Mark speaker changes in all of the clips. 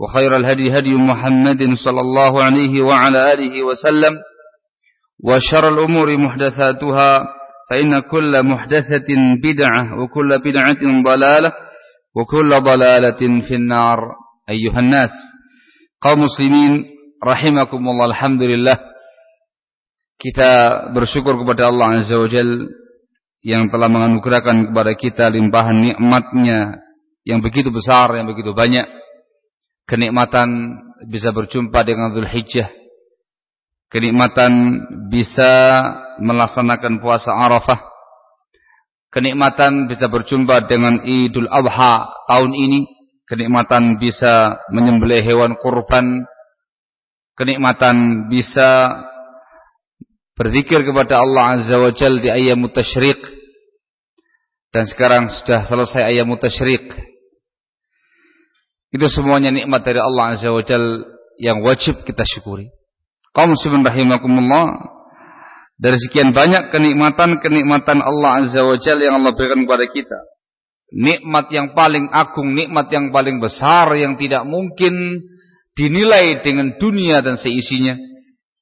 Speaker 1: وخير الهدي هدي محمد صلى الله عليه وعلى آله وسلم وشر الأمور محدثاتها فإن كل محدثة بدعة وكل بدعة ضلالة وكل ضلالة في النار أيها الناس قوم مسلمين رحمكم الله الحمد لله kita bersyukur kepada Allah Azza wa Jal yang telah menganugerahkan kepada kita limpahan nikmatnya yang begitu besar, yang begitu banyak kenikmatan bisa berjumpa dengan Zulhijjah, kenikmatan bisa melaksanakan puasa Arafah, kenikmatan bisa berjumpa dengan Idul Adha tahun ini, kenikmatan bisa menyembelih hewan kurban, kenikmatan bisa berzikir kepada Allah Azza wa Jalla di ayam tasyriq dan sekarang sudah selesai ayam tasyriq itu semuanya nikmat dari Allah Azza wa Jal yang wajib kita syukuri. Kaum muslimin rahimakumullah, dari sekian banyak kenikmatan-kenikmatan Allah Azza wa Jal yang Allah berikan kepada kita. Nikmat yang paling agung, nikmat yang paling besar yang tidak mungkin dinilai dengan dunia dan seisinya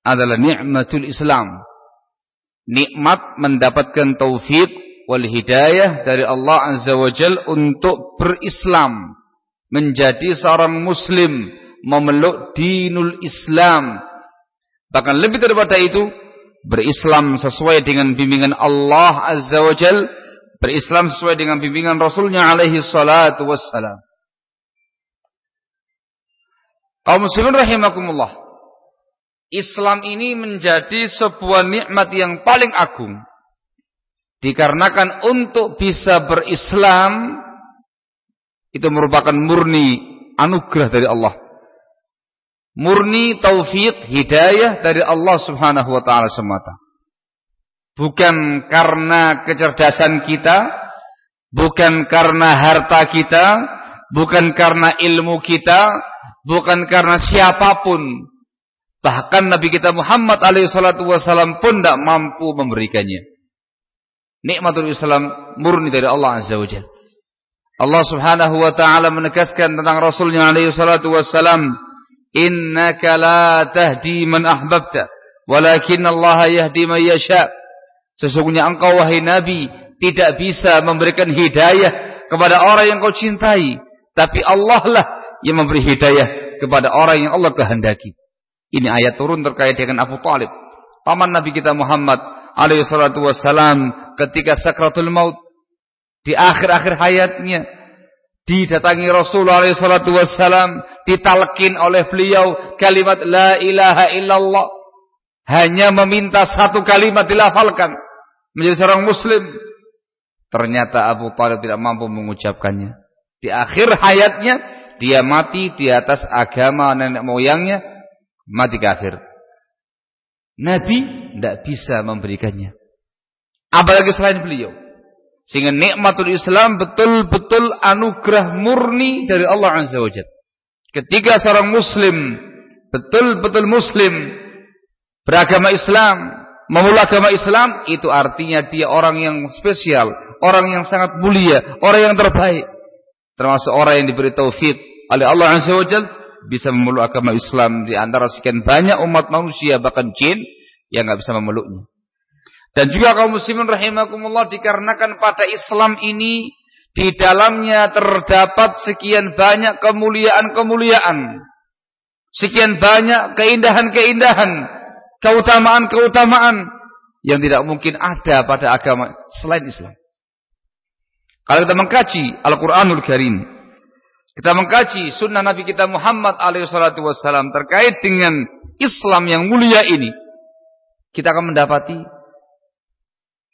Speaker 1: adalah nikmatul Islam. Nikmat mendapatkan taufik wal hidayah dari Allah Azza wa Jal untuk berislam menjadi seorang muslim memeluk dinul Islam. Bahkan lebih daripada itu berislam sesuai dengan bimbingan Allah Azza wa Jal berislam sesuai dengan bimbingan Rasulnya alaihi salatu wassalam. Kaum muslimin rahimakumullah Islam ini menjadi sebuah nikmat yang paling agung. Dikarenakan untuk bisa berislam itu merupakan murni anugerah dari Allah. Murni taufik hidayah dari Allah Subhanahu wa taala semata. Bukan karena kecerdasan kita, bukan karena harta kita, bukan karena ilmu kita, bukan karena siapa pun. Bahkan Nabi kita Muhammad alaihissalatu wassalam pun tidak mampu memberikannya. Nikmatul Islam murni dari Allah Azza wa Jalla. Allah Subhanahu wa taala menegaskan tentang Rasulnya alaihi salatu wassalam, "Innaka la tahdi man ahbabta, walakin Allah yahdi man yasha." Sesungguhnya engkau wahai Nabi tidak bisa memberikan hidayah kepada orang yang kau cintai, tapi Allah lah yang memberi hidayah kepada orang yang Allah kehendaki. Ini ayat turun terkait dengan Abu Talib. Paman Nabi kita Muhammad alaihi salatu wassalam ketika sakratul maut di akhir-akhir hayatnya didatangi Rasulullah SAW ditalkin oleh beliau kalimat la ilaha illallah. Hanya meminta satu kalimat dilafalkan. Menjadi seorang muslim. Ternyata Abu Talib tidak mampu mengucapkannya. Di akhir hayatnya dia mati di atas agama nenek moyangnya mati kafir. Nabi tidak bisa memberikannya. Apalagi selain beliau sehingga nikmatul Islam betul-betul anugerah murni dari Allah Azza wa. Ketika seorang muslim betul-betul muslim beragama Islam, memeluk agama Islam itu artinya dia orang yang spesial, orang yang sangat mulia, orang yang terbaik. Termasuk orang yang diberi taufik oleh Allah Azza wa bisa memeluk agama Islam di antara sekian banyak umat manusia bahkan jin yang nggak bisa memeluknya. Dan juga kaum muslimin rahimakumullah dikarenakan pada Islam ini di dalamnya terdapat sekian banyak kemuliaan-kemuliaan. Sekian banyak keindahan-keindahan keutamaan-keutamaan yang tidak mungkin ada pada agama selain Islam. Kalau kita mengkaji Al-Quranul Karim, kita mengkaji sunnah Nabi kita Muhammad alaihissalam terkait dengan Islam yang mulia ini, kita akan mendapati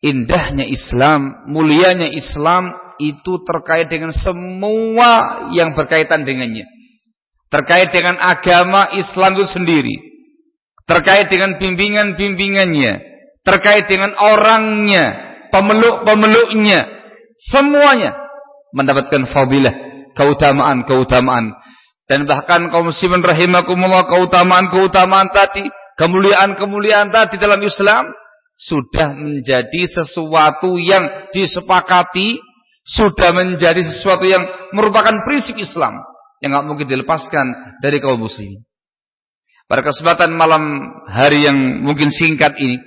Speaker 1: indahnya Islam, mulianya Islam itu terkait dengan semua yang berkaitan dengannya. Terkait dengan agama Islam itu sendiri terkait dengan bimbingan-bimbingannya, terkait dengan orangnya, pemeluk-pemeluknya, semuanya mendapatkan fadilah, keutamaan-keutamaan. Dan bahkan kaum muslimin rahimakumullah keutamaan-keutamaan tadi, kemuliaan-kemuliaan tadi dalam Islam sudah menjadi sesuatu yang disepakati, sudah menjadi sesuatu yang merupakan prinsip Islam yang tidak mungkin dilepaskan dari kaum muslimin. Pada kesempatan malam hari yang mungkin singkat ini,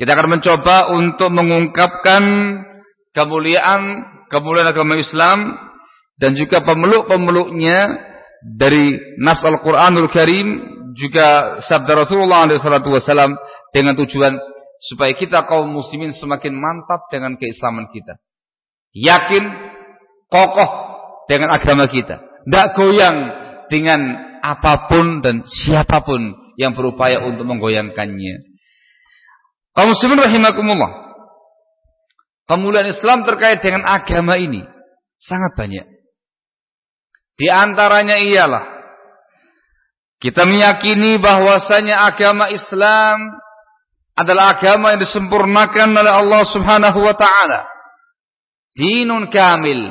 Speaker 1: kita akan mencoba untuk mengungkapkan kemuliaan kemuliaan agama Islam dan juga pemeluk-pemeluknya dari nas Al-Qur'anul Karim juga sabda Rasulullah SAW dengan tujuan supaya kita kaum muslimin semakin mantap dengan keislaman kita. Yakin, kokoh dengan agama kita. Tidak goyang dengan apa pun dan siapa pun yang berupaya untuk menggoyangkannya. Kaum muslimin rahimakumullah. Kemuliaan Islam terkait dengan agama ini sangat banyak. Di antaranya ialah kita meyakini bahwasanya agama Islam adalah agama yang disempurnakan oleh Allah Subhanahu wa taala. Dinun kamil.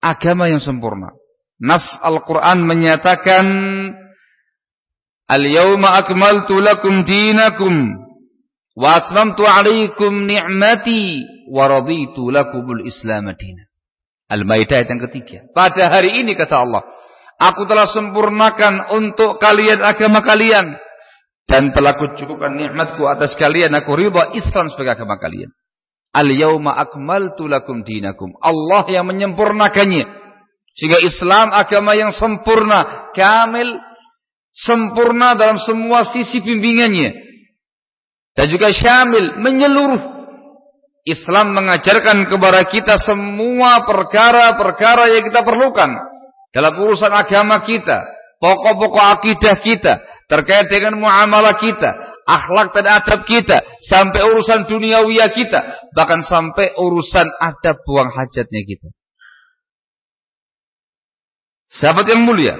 Speaker 1: Agama yang sempurna. Nas Al-Quran menyatakan Al-yawma akmaltu lakum dinakum wa atmamtu alaikum ni'mati wa raditu lakumul islam madina. Al-Maidah yang ketiga. Pada hari ini kata Allah, aku telah sempurnakan untuk kalian agama kalian dan telah kucukupkan nikmatku atas kalian aku ridha Islam sebagai agama kalian. Al-yawma akmaltu lakum dinakum. Allah yang menyempurnakannya. Sehingga Islam agama yang sempurna, kamil, sempurna dalam semua sisi bimbingannya. Dan juga syamil, menyeluruh. Islam mengajarkan kepada kita semua perkara-perkara yang kita perlukan. Dalam urusan agama kita. Pokok-pokok akidah kita. Terkait dengan muamalah kita. Akhlak dan adab kita. Sampai urusan duniawiya kita. Bahkan sampai urusan adab buang hajatnya kita. Sahabat yang mulia.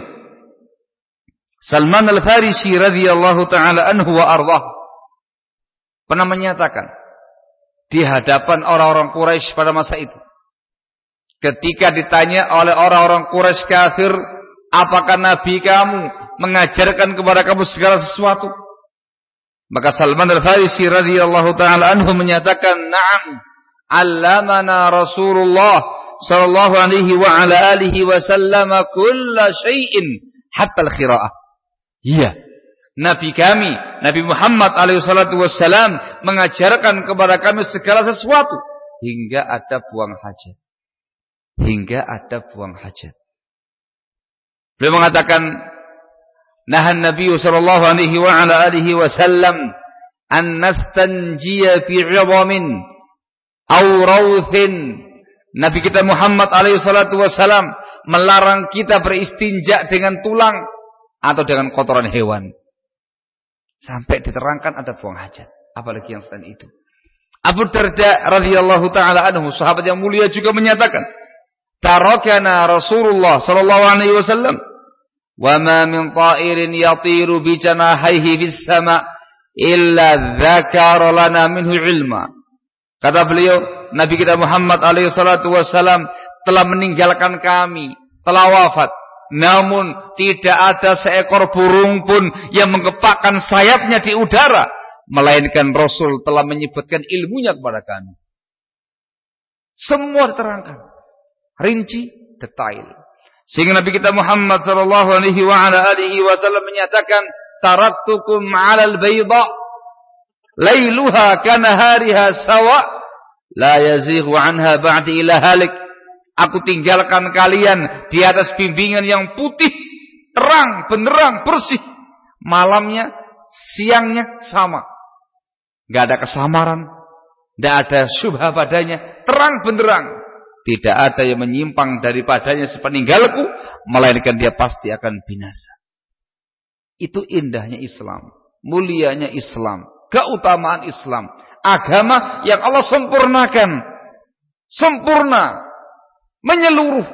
Speaker 1: Salman Al-Farisi radhiyallahu taala anhu wa ardah pernah menyatakan di hadapan orang-orang Quraisy pada masa itu ketika ditanya oleh orang-orang Quraisy kafir apakah nabi kamu mengajarkan kepada kamu segala sesuatu maka Salman Al-Farisi radhiyallahu taala anhu menyatakan na'am allamana Rasulullah sallallahu alaihi wa ala alihi wasallam kulla syai'in hatta al-khira'ah. Iya. Nabi kami, Nabi Muhammad alaihi salatu wasallam mengajarkan kepada kami segala sesuatu hingga ada buang hajat. Hingga ada buang hajat. Beliau mengatakan Nahan Nabi sallallahu alaihi wa ala alihi wasallam an nastanjiya fi 'idhamin aw rawthin Nabi kita Muhammad alaihissalatu wassalam melarang kita beristinja dengan tulang atau dengan kotoran hewan. Sampai diterangkan ada buang hajat. Apalagi yang selain itu. Abu Darda radhiyallahu taala anhu sahabat yang mulia juga menyatakan, "Tarakana Rasulullah sallallahu alaihi wasallam min ta'irin yatiru bi janahihi bis sama illa dzakara lana minhu ilma." Kata beliau, Nabi kita Muhammad alaihi wasallam telah meninggalkan kami, telah wafat. Namun tidak ada seekor burung pun yang mengepakkan sayapnya di udara melainkan Rasul telah menyebutkan ilmunya kepada kami. Semua diterangkan, rinci, detail. Sehingga Nabi kita Muhammad sallallahu alaihi wa ala alihi wasallam menyatakan, "Taraktukum 'alal bayda lailuha kanahariha sawa la yazighu anha ba'di ila halik." Aku tinggalkan kalian di atas bimbingan yang putih, terang, benderang, bersih. Malamnya, siangnya sama. Gak ada kesamaran, gak ada syubha padanya, terang benderang. Tidak ada yang menyimpang daripadanya sepeninggalku, melainkan dia pasti akan binasa. Itu indahnya Islam, mulianya Islam, keutamaan Islam, agama yang Allah sempurnakan, sempurna, menyeluruh,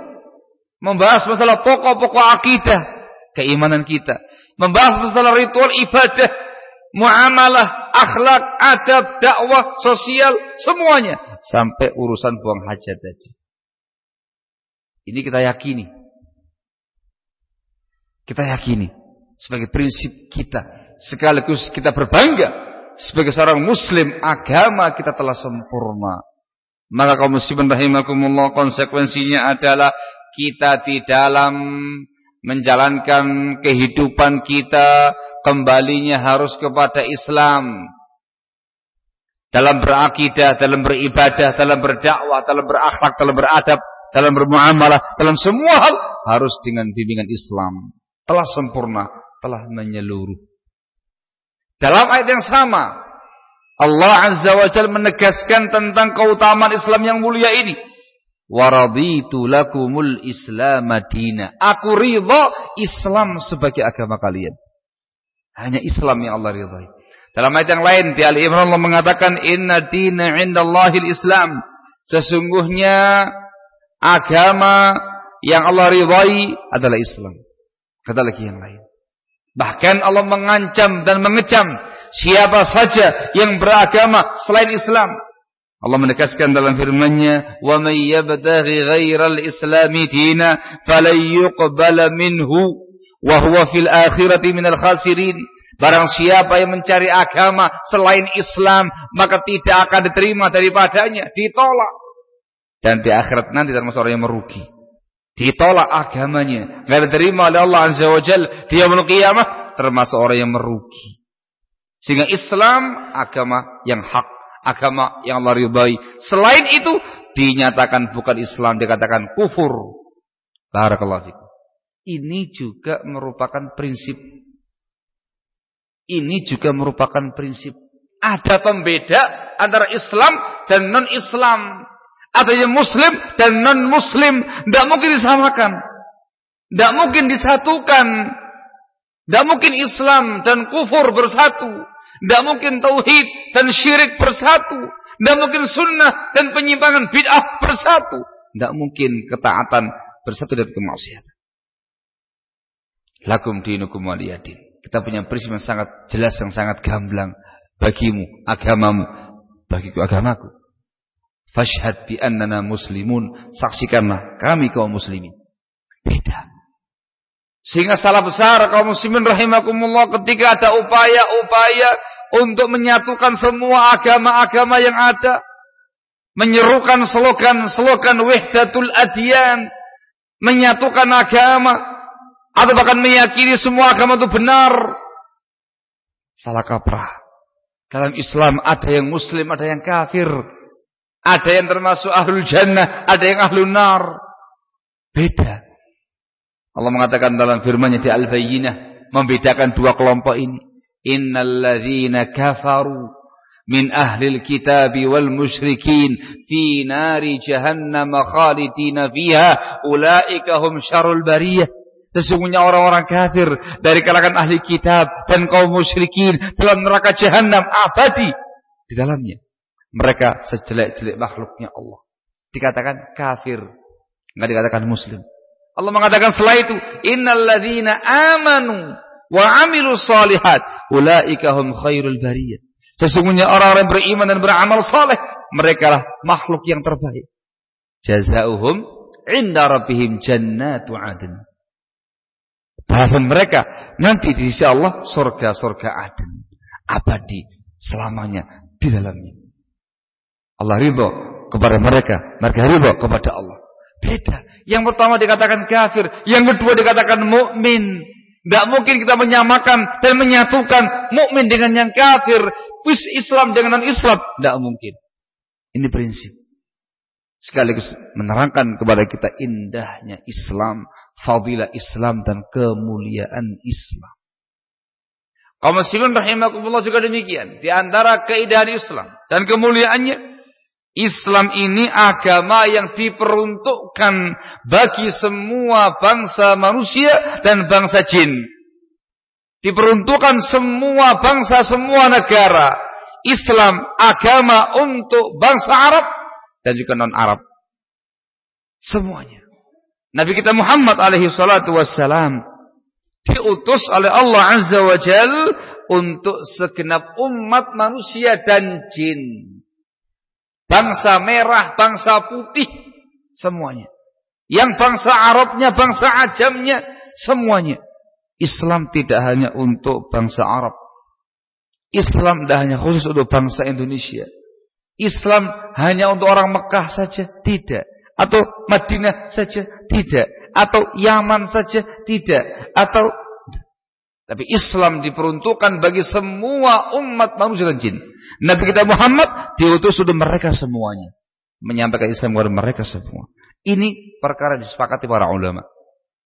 Speaker 1: membahas masalah pokok-pokok akidah, keimanan kita, membahas masalah ritual ibadah, muamalah, akhlak, adab, dakwah, sosial, semuanya sampai urusan buang hajat tadi. Ini kita yakini. Kita yakini sebagai prinsip kita sekaligus kita berbangga sebagai seorang muslim agama kita telah sempurna. Maka kaum muslimin rahimakumullah konsekuensinya adalah kita di dalam menjalankan kehidupan kita kembalinya harus kepada Islam. Dalam berakidah, dalam beribadah, dalam berdakwah, dalam berakhlak, dalam beradab, dalam bermuamalah, dalam semua hal harus dengan bimbingan Islam. Telah sempurna, telah menyeluruh. Dalam ayat yang sama, Allah Azza wa Jalla menegaskan tentang keutamaan Islam yang mulia ini. Waraditu lakumul Islam madina. Aku ridha Islam sebagai agama kalian. Hanya Islam yang Allah ridhai. Dalam ayat yang lain di Ali Imran Allah mengatakan inna dina indallahil Islam. Sesungguhnya agama yang Allah ridhai adalah Islam. Kata lagi yang lain. Bahkan Allah mengancam dan mengecam siapa saja yang beragama selain Islam. Allah menegaskan dalam firman-Nya, "Wa may yabtaghi ghairal islami dina falan yuqbala minhu wa huwa fil akhirati minal khasirin. Barang siapa yang mencari agama selain Islam, maka tidak akan diterima daripadanya, ditolak. Dan di akhirat nanti termasuk orang yang merugi. Ditolak agamanya, enggak diterima oleh Allah Azza wa Jalla dia kiamah, termasuk orang yang merugi. Sehingga Islam agama yang hak, agama yang Allah ridhai. Selain itu dinyatakan bukan Islam, dikatakan kufur. Barakallahu fikum. Ini juga merupakan prinsip. Ini juga merupakan prinsip. Ada pembeda antara Islam dan non-Islam. Yang Muslim dan non-Muslim. Tidak mungkin disamakan. Tidak mungkin disatukan. Tidak mungkin Islam dan kufur bersatu. Tidak mungkin tauhid dan syirik bersatu. Tidak mungkin sunnah dan penyimpangan bid'ah bersatu. Tidak mungkin ketaatan bersatu dan kemaksiatan. Lakum dinukum waliyadin. Kita punya prinsip yang sangat jelas, yang sangat gamblang. Bagimu, agamamu, bagiku agamaku. Fashhad bi annana muslimun. Saksikanlah kami kaum muslimin. Beda. Sehingga salah besar kaum muslimin rahimakumullah ketika ada upaya-upaya untuk menyatukan semua agama-agama yang ada. Menyerukan slogan-slogan wahdatul adyan. Menyatukan agama atau bahkan meyakini semua agama itu benar. Salah kaprah. Dalam Islam ada yang muslim, ada yang kafir. Ada yang termasuk ahlul jannah, ada yang ahlul nar. Beda. Allah mengatakan dalam firman-Nya di Al-Bayyinah membedakan dua kelompok ini. Innal ladzina kafaru min ahlil kitabi wal musyrikin fi nari jahannam khalidina fiha ulaika hum syarul bariyah. Sesungguhnya orang-orang kafir dari kalangan ahli kitab dan kaum musyrikin dalam neraka jahanam abadi di dalamnya. Mereka sejelek-jelek makhluknya Allah. Dikatakan kafir. Enggak dikatakan muslim. Allah mengatakan setelah itu, innalladzina amanu wa amilu salihat ulaika hum khairul bariyah. Sesungguhnya orang-orang beriman dan beramal saleh, mereka lah makhluk yang terbaik. Jazaohum inda rabbihim jannatu adn Balasan mereka nanti di sisi Allah surga-surga Aden abadi selamanya di dalamnya. Allah ridho kepada mereka, mereka ridho kepada Allah. Beda. Yang pertama dikatakan kafir, yang kedua dikatakan mukmin. Tidak mungkin kita menyamakan dan menyatukan mukmin dengan yang kafir, Islam dengan non Islam, tidak mungkin. Ini prinsip. Sekaligus menerangkan kepada kita indahnya Islam, fadilah Islam dan kemuliaan Islam. Kaum muslimin rahimakumullah juga demikian. Di antara keindahan Islam dan kemuliaannya Islam ini agama yang diperuntukkan bagi semua bangsa manusia dan bangsa jin. Diperuntukkan semua bangsa, semua negara. Islam agama untuk bangsa Arab dan juga non-Arab. Semuanya. Nabi kita Muhammad alaihi salatu wassalam diutus oleh Allah Azza wa Jal untuk segenap umat manusia dan jin. Bangsa merah, bangsa putih, semuanya. Yang bangsa Arabnya, bangsa Ajamnya, semuanya. Islam tidak hanya untuk bangsa Arab. Islam tidak hanya khusus untuk bangsa Indonesia. Islam hanya untuk orang Mekah saja, tidak. Atau Madinah saja, tidak. Atau Yaman saja, tidak. Atau tapi Islam diperuntukkan bagi semua umat manusia dan jin. Nabi kita Muhammad diutus untuk mereka semuanya. Menyampaikan Islam kepada mereka semua. Ini perkara disepakati para ulama.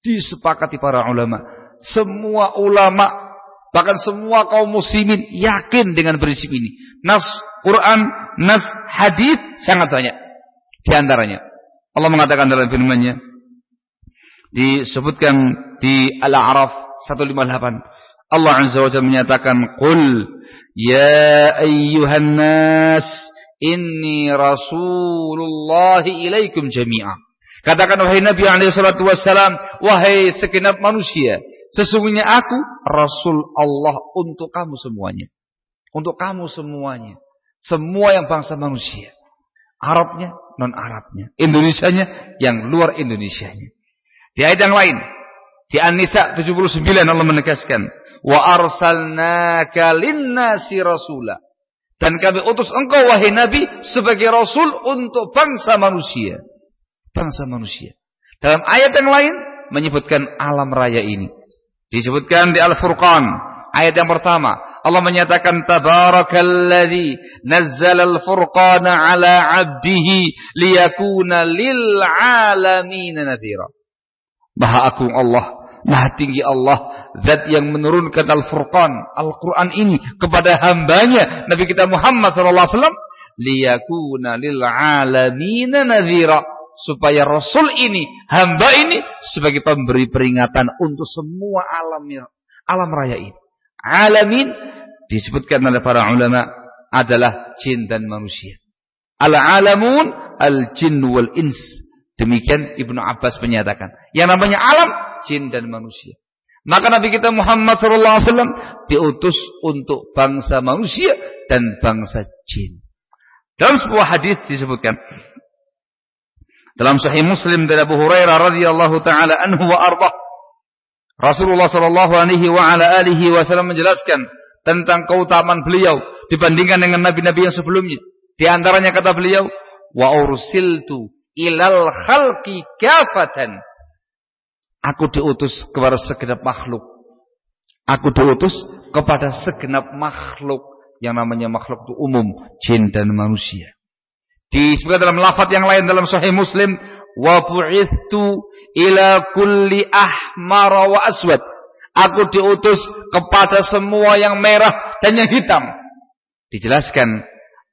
Speaker 1: Disepakati para ulama. Semua ulama, bahkan semua kaum muslimin yakin dengan prinsip ini. Nas Quran, nas hadis sangat banyak. Di antaranya. Allah mengatakan dalam firman-Nya disebutkan di Al-A'raf 158 Allah Azza wa Jalla menyatakan qul ya ayyuhan nas inni rasulullah ilaikum jami'a katakan wahai nabi alaihi salatu wassalam wahai segenap manusia sesungguhnya aku rasul Allah untuk kamu semuanya. Untuk kamu semuanya. Semua yang bangsa manusia. Arabnya non Arabnya Indonesianya yang luar Indonesianya. Di ayat yang lain di An-Nisa 79 Allah menegaskan wa arsalnaka linnasi rasula. Dan kami utus engkau wahai nabi sebagai rasul untuk bangsa manusia. Bangsa manusia. Dalam ayat yang lain menyebutkan alam raya ini. Disebutkan di Al-Furqan ayat yang pertama. Allah menyatakan tabarakalladzi nazzala al-furqana ala 'abdihi liyakuna lil 'alamin nadhira. Maha agung Allah Maha tinggi Allah, zat yang menurunkan Al-Furqan, Al-Quran ini kepada hambanya, Nabi kita Muhammad SAW, liyakuna lil'alamina nadhira, supaya Rasul ini, hamba ini, sebagai pemberi peringatan untuk semua alam alam raya ini. Alamin disebutkan oleh para ulama adalah jin dan manusia. Al-alamun al-jin wal-ins. Demikian Ibnu Abbas menyatakan. Yang namanya alam, jin dan manusia. Maka Nabi kita Muhammad SAW diutus untuk bangsa manusia dan bangsa jin. Dalam sebuah hadis disebutkan dalam Sahih Muslim dari Abu Hurairah radhiyallahu taala anhu wa arda Rasulullah sallallahu alaihi wa ala alihi wasallam menjelaskan tentang keutamaan beliau dibandingkan dengan nabi-nabi yang sebelumnya. Di antaranya kata beliau, wa ursiltu ilal khalqi kafatan. Aku diutus kepada segenap makhluk. Aku diutus kepada segenap makhluk. Yang namanya makhluk itu umum. Jin dan manusia. Disebutkan dalam lafaz yang lain dalam sahih muslim. Wa bu'ithu ila kulli ahmar wa aswad. Aku diutus kepada semua yang merah dan yang hitam. Dijelaskan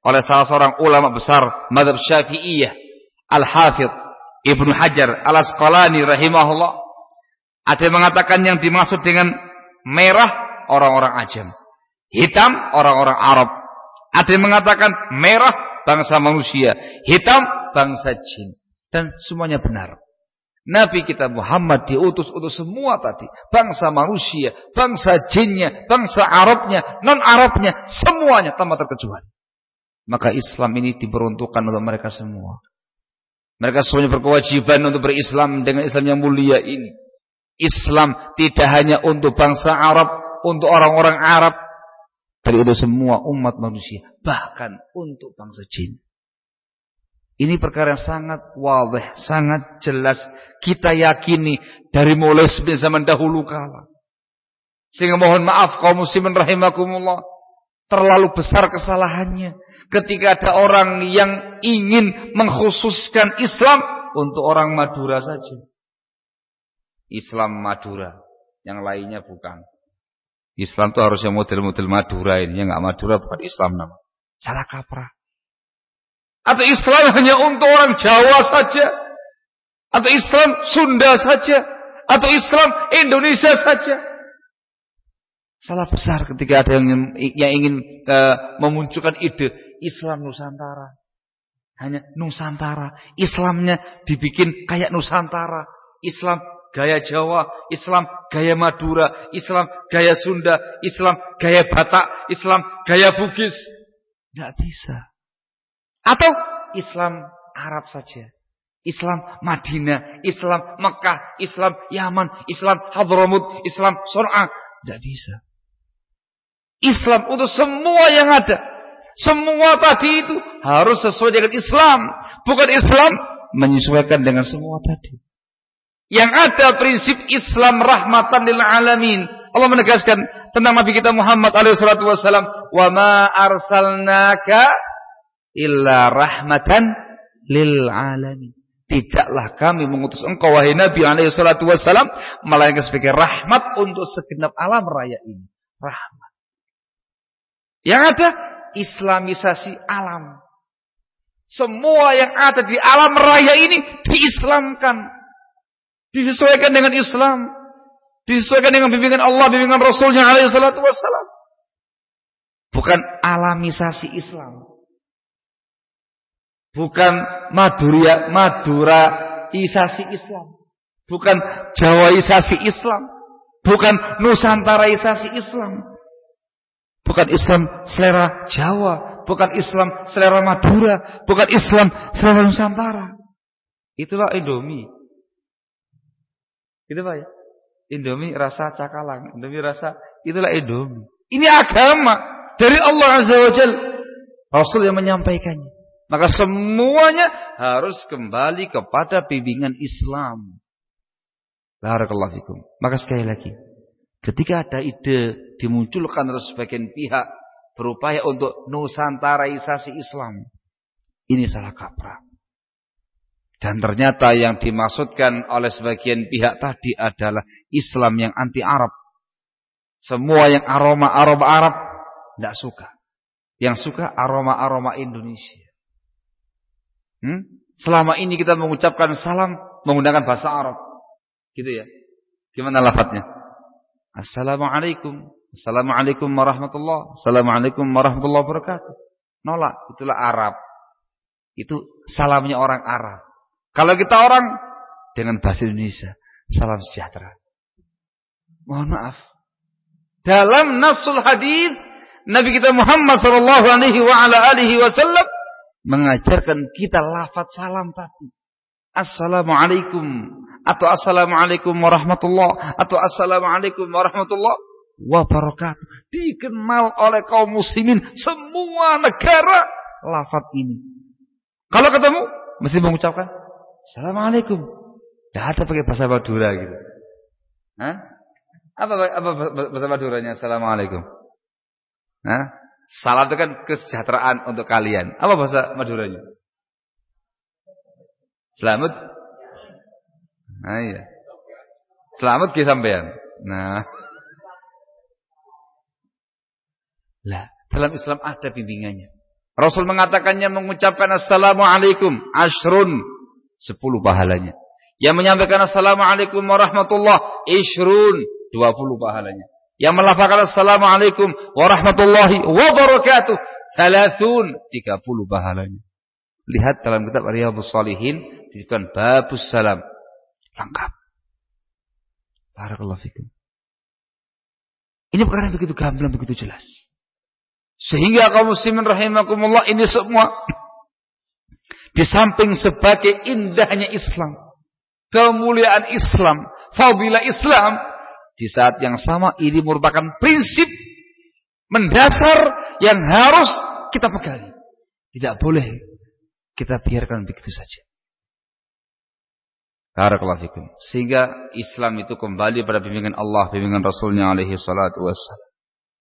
Speaker 1: oleh salah seorang ulama besar madhab syafi'iyah Al-Hafidh Ibnu Hajar Al-Asqalani rahimahullah ada yang mengatakan yang dimaksud dengan merah orang-orang ajam, hitam orang-orang Arab. Ada yang mengatakan merah bangsa manusia, hitam bangsa jin dan semuanya benar. Nabi kita Muhammad diutus untuk semua tadi. Bangsa manusia, bangsa jinnya, bangsa Arabnya, non-Arabnya. Semuanya tanpa terkecuali. Maka Islam ini diperuntukkan untuk mereka semua. Mereka semuanya berkewajiban untuk berislam dengan Islam yang mulia ini. Islam tidak hanya untuk bangsa Arab, untuk orang-orang Arab, tapi untuk semua umat manusia, bahkan untuk bangsa jin. Ini perkara yang sangat wadih, sangat jelas. Kita yakini dari mulai zaman dahulu kala. Sehingga mohon maaf kaum muslimin rahimakumullah. Terlalu besar kesalahannya. Ketika ada orang yang ingin mengkhususkan Islam untuk orang Madura saja. Islam Madura. Yang lainnya bukan. Islam itu harusnya model-model Madura ini. Yang nggak Madura bukan Islam nama. Salah kaprah. Atau Islam hanya untuk orang Jawa saja. Atau Islam Sunda saja. Atau Islam Indonesia saja. Salah besar ketika ada yang, yang ingin uh, memunculkan ide Islam Nusantara. Hanya Nusantara. Islamnya dibikin kayak Nusantara. Islam gaya Jawa, Islam gaya Madura, Islam gaya Sunda, Islam gaya Batak, Islam gaya Bugis. Tidak bisa. Atau Islam Arab saja. Islam Madinah, Islam Mekah, Islam Yaman, Islam Hadramut, Islam Son'a. Tidak bisa. Islam untuk semua yang ada. Semua tadi itu harus sesuai dengan Islam. Bukan Islam menyesuaikan dengan semua tadi. Yang ada prinsip Islam rahmatan lil alamin. Allah menegaskan tentang Nabi kita Muhammad alaihi wasallam, "Wa ma arsalnaka illa rahmatan lil alamin. Tidaklah kami mengutus engkau wahai Nabi alaihi wasalam melainkan sebagai rahmat untuk segenap alam raya ini. Rahmat. Yang ada islamisasi alam. Semua yang ada di alam raya ini diislamkan. Disesuaikan dengan Islam. Disesuaikan dengan bimbingan Allah, bimbingan Rasulnya alaihi wassalam. Bukan alamisasi Islam. Bukan Maduria, Madura isasi Islam. Bukan Jawaisasi Islam. Bukan Nusantaraisasi Islam. Bukan Islam selera Jawa. Bukan Islam selera Madura. Bukan Islam selera Nusantara. Itulah Indomie. Itu Pak ya? Indomie rasa cakalang. Indomie rasa, itulah Indomie. Ini agama dari Allah Azza wa Jal. Rasul yang menyampaikannya. Maka semuanya harus kembali kepada bimbingan Islam. Barakallahu fikum. Maka sekali lagi, ketika ada ide dimunculkan oleh sebagian pihak berupaya untuk nusantaraisasi Islam, ini salah kaprah. Dan ternyata yang dimaksudkan oleh sebagian pihak tadi adalah Islam yang anti Arab. Semua yang aroma-aroma Arab tidak suka. Yang suka aroma-aroma Indonesia. Hmm? Selama ini kita mengucapkan salam menggunakan bahasa Arab. Gitu ya. Gimana lafadznya? Assalamualaikum. Assalamualaikum warahmatullahi Assalamualaikum warahmatullahi wabarakatuh. Nolak. Itulah Arab. Itu salamnya orang Arab. Kalau kita orang dengan bahasa Indonesia. Salam sejahtera. Mohon maaf. Dalam nasul hadis Nabi kita Muhammad sallallahu alaihi wasallam mengajarkan kita lafaz salam tadi. Assalamualaikum atau Assalamualaikum warahmatullah atau Assalamualaikum warahmatullah wabarakatuh. Dikenal oleh kaum muslimin semua negara lafaz ini. Kalau ketemu mesti mengucapkan Assalamualaikum. Tidak ada pakai bahasa Madura gitu. Hah? Apa apa bahasa Maduranya Assalamualaikum? Hah? Salam itu kan kesejahteraan untuk kalian. Apa bahasa Maduranya? Selamat. Nah iya. Selamat ke sampean. Nah. Lah, dalam Islam ada bimbingannya. Rasul mengatakannya mengucapkan assalamualaikum ashrun sepuluh pahalanya. Yang menyampaikan assalamualaikum warahmatullah ishrun dua puluh pahalanya. Yang melafalkan Assalamualaikum warahmatullahi wabarakatuh. Thalathun. 30 pahalanya. Lihat dalam kitab Riyadhus Salihin. Disebutkan babus salam. Lengkap. Barakallahu fikum. Ini perkara yang begitu gamblang, begitu jelas. Sehingga kaum muslimin rahimakumullah ini semua di samping sebagai indahnya Islam, kemuliaan Islam, fadilah Islam, di saat yang sama ini merupakan prinsip mendasar yang harus kita pegang. Tidak boleh kita biarkan begitu saja. Barakallahu. Sehingga Islam itu kembali pada bimbingan Allah, bimbingan Rasulnya alaihi salatu wassalam.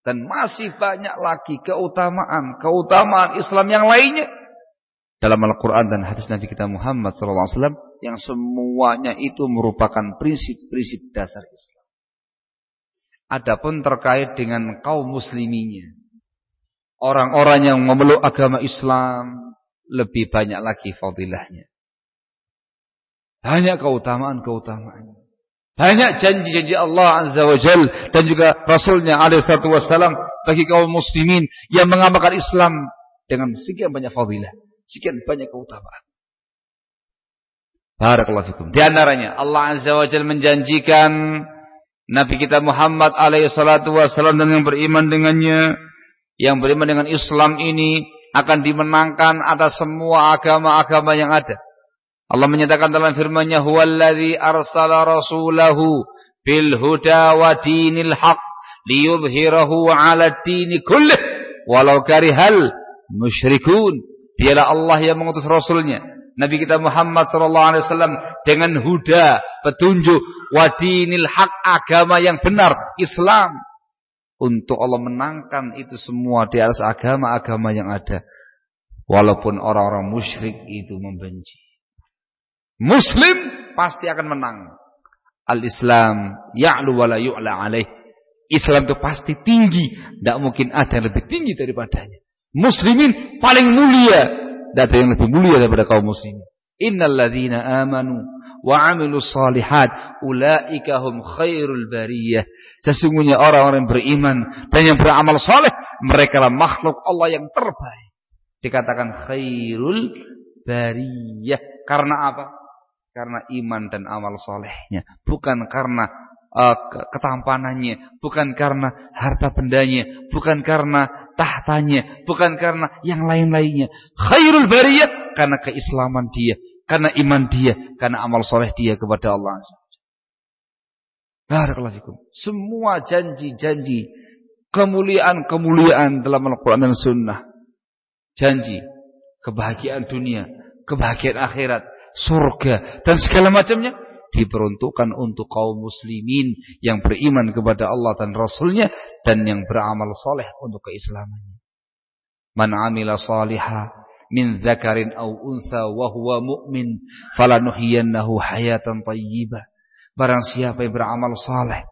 Speaker 1: Dan masih banyak lagi keutamaan, keutamaan Islam yang lainnya dalam Al-Quran dan hadis Nabi kita Muhammad SAW yang semuanya itu merupakan prinsip-prinsip dasar Islam. Adapun terkait dengan kaum musliminya, orang-orang yang memeluk agama Islam lebih banyak lagi fadilahnya. Banyak keutamaan-keutamaan. Banyak janji-janji Allah Azza wa Jal dan juga Rasulnya alaihissalatu wassalam bagi kaum muslimin yang mengamalkan Islam dengan sekian banyak fadilah, sekian banyak keutamaan. Barakallahu fikum. Di antaranya Allah Azza wa Jal menjanjikan Nabi kita Muhammad alaihissalatu wassalam dan yang beriman dengannya, yang beriman dengan Islam ini akan dimenangkan atas semua agama-agama yang ada. Allah menyatakan dalam firman-Nya huwallazi arsala rasulahu bil huda wa dinil haq liyudhhirahu 'ala dini kullih walau karihal musyrikun. Dialah Allah yang mengutus rasulnya Nabi kita Muhammad sallallahu alaihi wasallam dengan huda, petunjuk wa dinil haq agama yang benar, Islam. Untuk Allah menangkan itu semua di atas agama-agama yang ada. Walaupun orang-orang musyrik itu membenci. Muslim pasti akan menang. Al-Islam ya'lu wa la yu'la alaih. Islam itu pasti tinggi, tidak mungkin ada yang lebih tinggi daripadanya. Muslimin paling mulia, tidak ada yang lebih mulia daripada kaum muslimin. Innal ladzina amanu wa 'amilus salihat ulaika hum khairul bariyah. Sesungguhnya orang-orang yang beriman dan yang beramal saleh, mereka lah makhluk Allah yang terbaik. Dikatakan khairul bariyah karena apa? Karena iman dan amal solehnya, bukan karena uh, ketampanannya, bukan karena harta bendanya, bukan karena tahtanya, bukan karena yang lain-lainnya. Khairul bariyah. Karena keislaman dia, karena iman dia, karena amal soleh dia kepada Allah. Barakallahu Semua janji-janji kemuliaan-kemuliaan dalam Al-Quran dan Sunnah. Janji kebahagiaan dunia, kebahagiaan akhirat, surga dan segala macamnya diperuntukkan untuk kaum muslimin yang beriman kepada Allah dan Rasulnya dan yang beramal soleh untuk keislamannya. Man amila salihah min dzakarin aw untha wa huwa mu'min falanuhyiyannahu hayatan thayyibah. Barang siapa yang beramal saleh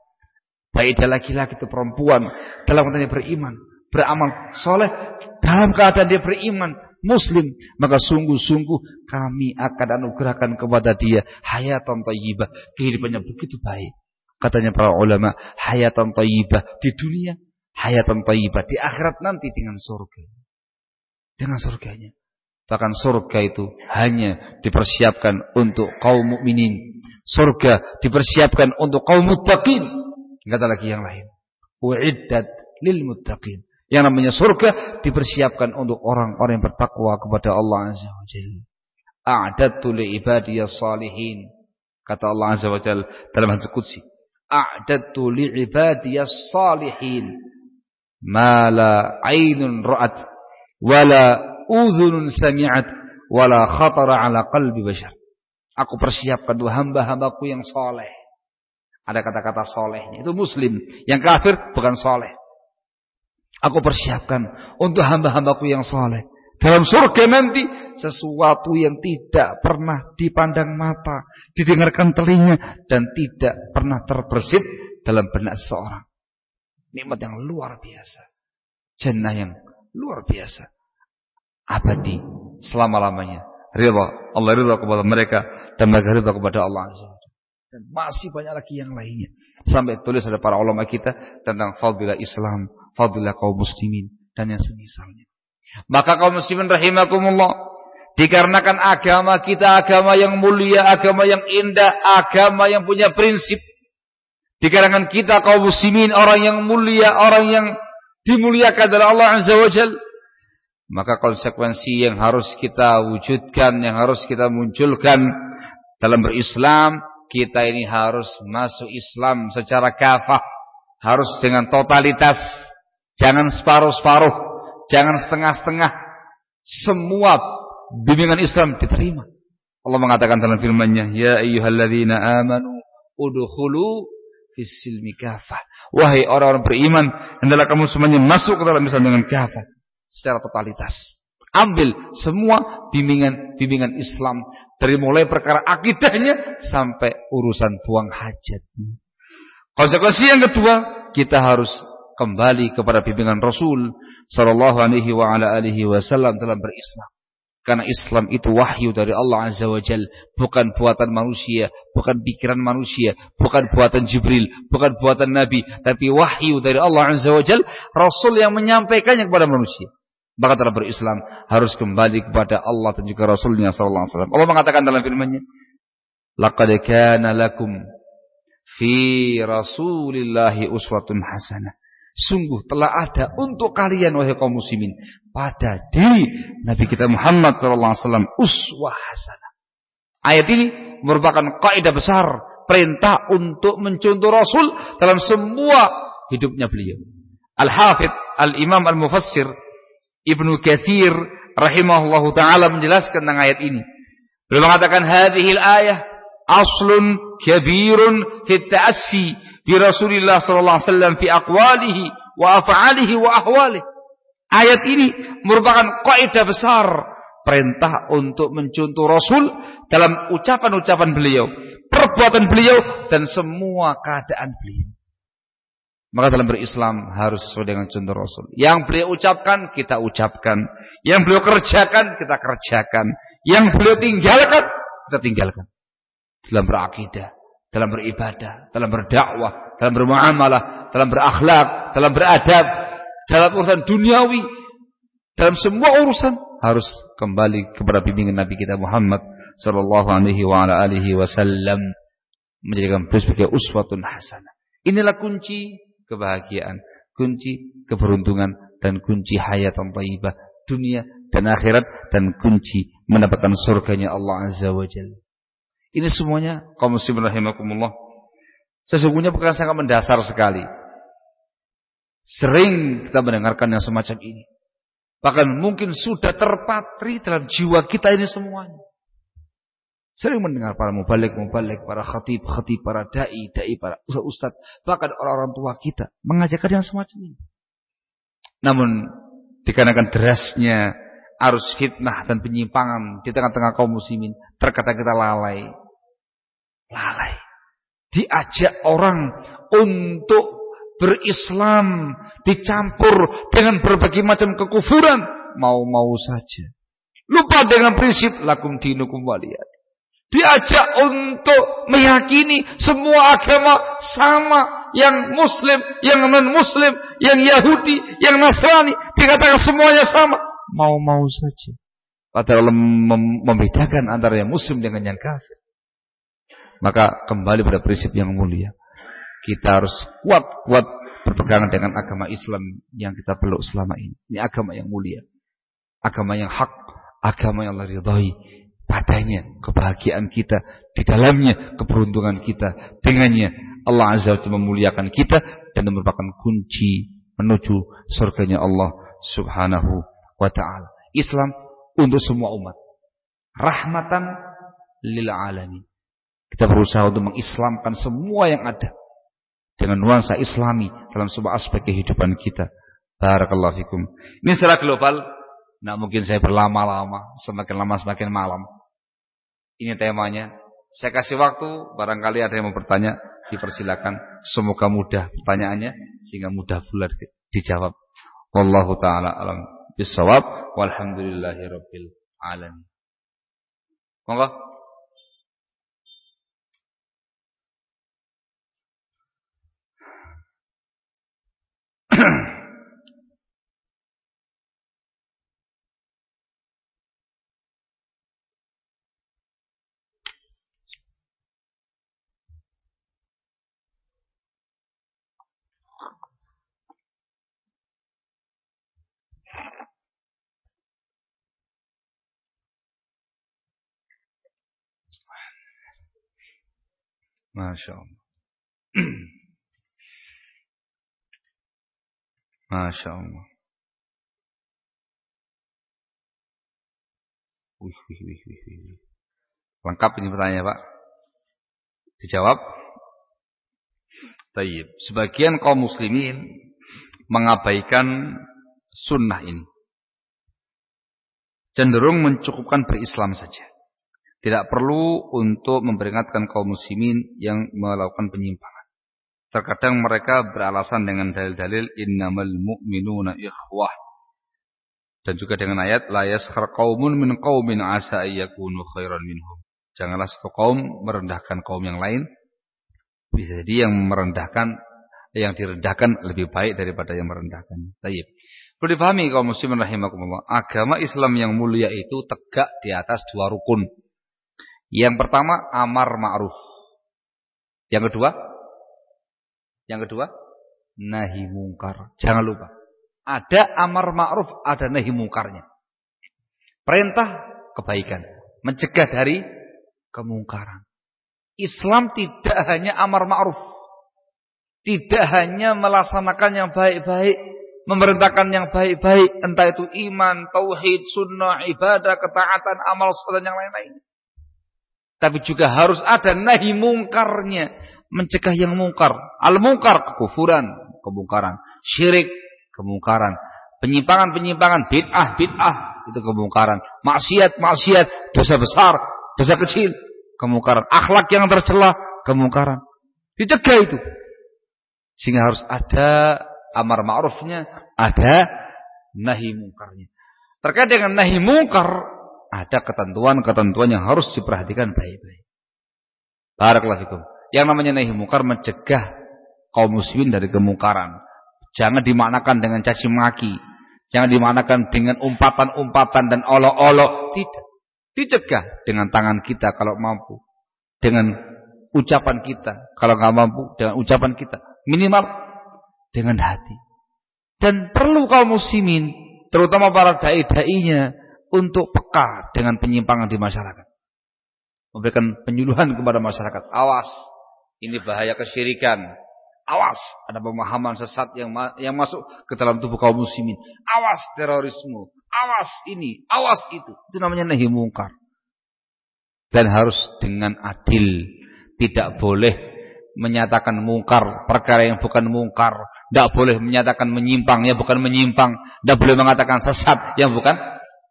Speaker 1: baik dia laki-laki atau perempuan dalam katanya beriman, beramal soleh dalam keadaan dia beriman, muslim maka sungguh-sungguh kami akan anugerahkan kepada dia hayatan thayyibah kehidupannya begitu baik. Katanya para ulama hayatan thayyibah di dunia hayatan thayyibah di akhirat nanti dengan surga. Dengan surganya. Bahkan surga itu hanya dipersiapkan untuk kaum mukminin. Surga dipersiapkan untuk kaum muttaqin. Enggak ada lagi yang lain. Uiddat lil muttaqin yang namanya surga dipersiapkan untuk orang-orang yang bertakwa kepada Allah Azza wa Jalla. A'dadtu li ibadiyas salihin. Kata Allah Azza wa Jalla dalam hadis qudsi. A'dadtu li ibadiyas salihin. Ma la aynun ra'at. Wala udhunun sami'at. Wala khatara ala qalbi bashar. Aku persiapkan dua hamba-hambaku yang soleh. Ada kata-kata solehnya. Itu muslim. Yang kafir bukan soleh. Aku persiapkan untuk hamba-hambaku yang soleh. Dalam surga nanti sesuatu yang tidak pernah dipandang mata, didengarkan telinga dan tidak pernah terbersit dalam benak seorang. Nikmat yang luar biasa. Jannah yang luar biasa. Abadi selama-lamanya. Ridha. Allah ridha kepada mereka dan mereka ridha kepada Allah Dan masih banyak lagi yang lainnya. Sampai tulis ada para ulama kita tentang fadilah Islam, fadilah kaum muslimin dan yang semisalnya. Maka kaum muslimin rahimakumullah, dikarenakan agama kita agama yang mulia, agama yang indah, agama yang punya prinsip. Dikarenakan kita kaum muslimin orang yang mulia, orang yang dimuliakan oleh Allah Azza wa. Maka konsekuensi yang harus kita wujudkan, yang harus kita munculkan dalam berislam, kita ini harus masuk Islam secara kafah, harus dengan totalitas Jangan separuh-separuh, jangan setengah-setengah. Semua bimbingan Islam diterima. Allah mengatakan dalam firman-Nya, "Ya ayyuhalladzina amanu udkhulu fis silmi kafah." Wahai orang-orang beriman, hendaklah kamu semuanya masuk ke dalam Islam dengan kafah, secara totalitas. Ambil semua bimbingan-bimbingan Islam dari mulai perkara akidahnya sampai urusan buang hajatnya. Konsekuensi yang kedua, kita harus kembali kepada bimbingan Rasul sallallahu alaihi wa ala alihi wasallam dalam berislam. Karena Islam itu wahyu dari Allah Azza wa Jal. Bukan buatan manusia. Bukan pikiran manusia. Bukan buatan Jibril. Bukan buatan Nabi. Tapi wahyu dari Allah Azza wa Jal. Rasul yang menyampaikannya kepada manusia. Maka dalam berislam harus kembali kepada Allah dan juga Rasulnya wasallam. Allah mengatakan dalam firman-Nya, "Laqad kana lakum fi Rasulillahi uswatun hasanah." Sungguh telah ada untuk kalian wahai kaum muslimin pada diri Nabi kita Muhammad sallallahu alaihi wasallam uswah hasanah. Ayat ini merupakan kaidah besar perintah untuk mencontoh Rasul dalam semua hidupnya beliau. Al-Hafidh Al-Imam Al-Mufassir Ibnu Katsir rahimahullahu taala menjelaskan tentang ayat ini. Beliau mengatakan hadhil ayah aslun kabirun fi ta'assi bi Rasulillah sallallahu alaihi wasallam fi aqwalihi wa af'alihi wa ahwalihi. Ayat ini merupakan kaidah besar perintah untuk mencontoh Rasul dalam ucapan-ucapan beliau, perbuatan beliau dan semua keadaan beliau. Maka dalam berislam harus sesuai dengan contoh Rasul. Yang beliau ucapkan, kita ucapkan. Yang beliau kerjakan, kita kerjakan. Yang beliau tinggalkan, kita tinggalkan. Dalam berakidah, dalam beribadah, dalam berdakwah, dalam bermuamalah, dalam berakhlak, dalam beradab, dalam urusan duniawi, dalam semua urusan harus kembali kepada bimbingan Nabi kita Muhammad sallallahu alaihi wa ala alihi wasallam menjadikan beliau sebagai uswatun hasanah. Inilah kunci kebahagiaan, kunci keberuntungan dan kunci hayatan thayyibah dunia dan akhirat dan kunci mendapatkan surganya Allah Azza wa Jalla. Ini semuanya kaum muslimin rahimakumullah sesungguhnya bukan sangat mendasar sekali. Sering kita mendengarkan yang semacam ini. Bahkan mungkin sudah terpatri dalam jiwa kita ini semuanya. Sering mendengar para mubalik-mubalik, para khatib-khatib, para da'i, da'i, para ustaz-ustaz, bahkan orang-orang tua kita mengajarkan yang semacam ini. Namun dikarenakan derasnya arus fitnah dan penyimpangan di tengah-tengah kaum muslimin, terkadang kita lalai. Lalai. Diajak orang untuk berislam, dicampur dengan berbagai macam kekufuran, mau-mau saja. Lupa dengan prinsip lakum dinukum waliyat. Diajak untuk meyakini semua agama sama. Yang muslim, yang non-muslim, yang Yahudi, yang Nasrani. Dikatakan semuanya sama. Mau-mau saja. Padahal mem membedakan antara yang muslim dengan yang kafir. Maka kembali pada prinsip yang mulia. Kita harus kuat-kuat berpegangan dengan agama Islam yang kita peluk selama ini. Ini agama yang mulia. Agama yang hak. Agama yang Allah ridhai padanya kebahagiaan kita di dalamnya keberuntungan kita dengannya Allah Azza wa memuliakan kita dan merupakan kunci menuju surganya Allah Subhanahu wa taala. Islam untuk semua umat. Rahmatan lil alamin. Kita berusaha untuk mengislamkan semua yang ada dengan nuansa islami dalam sebuah aspek kehidupan kita. Barakallahu fikum. Ini secara global, nah mungkin saya berlama-lama, semakin lama semakin malam. Ini temanya. Saya kasih waktu, barangkali ada yang mau bertanya, dipersilakan. Semoga mudah pertanyaannya, sehingga mudah pula dijawab. Wallahu ta'ala alam bisawab, walhamdulillahi rabbil alamin. Monggo. Masya Allah. Masya Allah. Wih, wih, wih, wih, wih. Lengkap ini pertanyaan Pak. Dijawab. Tayyib. Sebagian kaum muslimin mengabaikan sunnah ini. Cenderung mencukupkan berislam saja. Tidak perlu untuk memperingatkan kaum muslimin yang melakukan penyimpangan. Terkadang mereka beralasan dengan dalil-dalil innamal mu'minuna ikhwah. Dan juga dengan ayat la yaskhar qaumun min qaumin asa ayyakunu khairan minhum. Janganlah satu kaum merendahkan kaum yang lain. Bisa jadi yang merendahkan yang direndahkan lebih baik daripada yang merendahkan. Tayyib. Perlu dipahami kaum muslimin rahimakumullah. Agama Islam yang mulia itu tegak di atas dua rukun. Yang pertama amar ma'ruf. Yang kedua? Yang kedua? Nahi mungkar. Jangan lupa. Ada amar ma'ruf, ada nahi mungkarnya. Perintah kebaikan. Mencegah dari kemungkaran. Islam tidak hanya amar ma'ruf. Tidak hanya melaksanakan yang baik-baik, memerintahkan yang baik-baik, entah itu iman, tauhid, sunnah, ibadah, ketaatan, amal dan yang lain-lain. Tapi juga harus ada nahi mungkarnya, mencegah yang mungkar. Al-mungkar kekufuran, kemungkaran, syirik, kemungkaran, penyimpangan-penyimpangan, bid'ah, bid'ah, itu kemungkaran. Maksiat, maksiat, dosa besar, dosa kecil, kemungkaran. Akhlak yang tercela, kemungkaran. Dicegah itu. Sehingga harus ada amar ma'rufnya, ada nahi mungkarnya. Terkait dengan nahi mungkar, ada ketentuan-ketentuan yang harus diperhatikan baik-baik. Barakallahu fikum. Yang namanya nahi mungkar mencegah kaum muslimin dari kemungkaran. Jangan dimaknakan dengan caci maki. Jangan dimaknakan dengan umpatan-umpatan dan olok-olok. Tidak. Dicegah dengan tangan kita kalau mampu. Dengan ucapan kita. Kalau nggak mampu, dengan ucapan kita. Minimal dengan hati. Dan perlu kaum muslimin, terutama para dai-dainya untuk peka dengan penyimpangan di masyarakat. Memberikan penyuluhan kepada masyarakat. Awas, ini bahaya kesyirikan. Awas, ada pemahaman sesat yang ma yang masuk ke dalam tubuh kaum muslimin. Awas terorisme. Awas ini, awas itu. Itu namanya nahi mungkar. Dan harus dengan adil. Tidak boleh menyatakan mungkar, perkara yang bukan mungkar. Tidak boleh menyatakan menyimpang, yang bukan menyimpang. Tidak boleh mengatakan sesat, yang bukan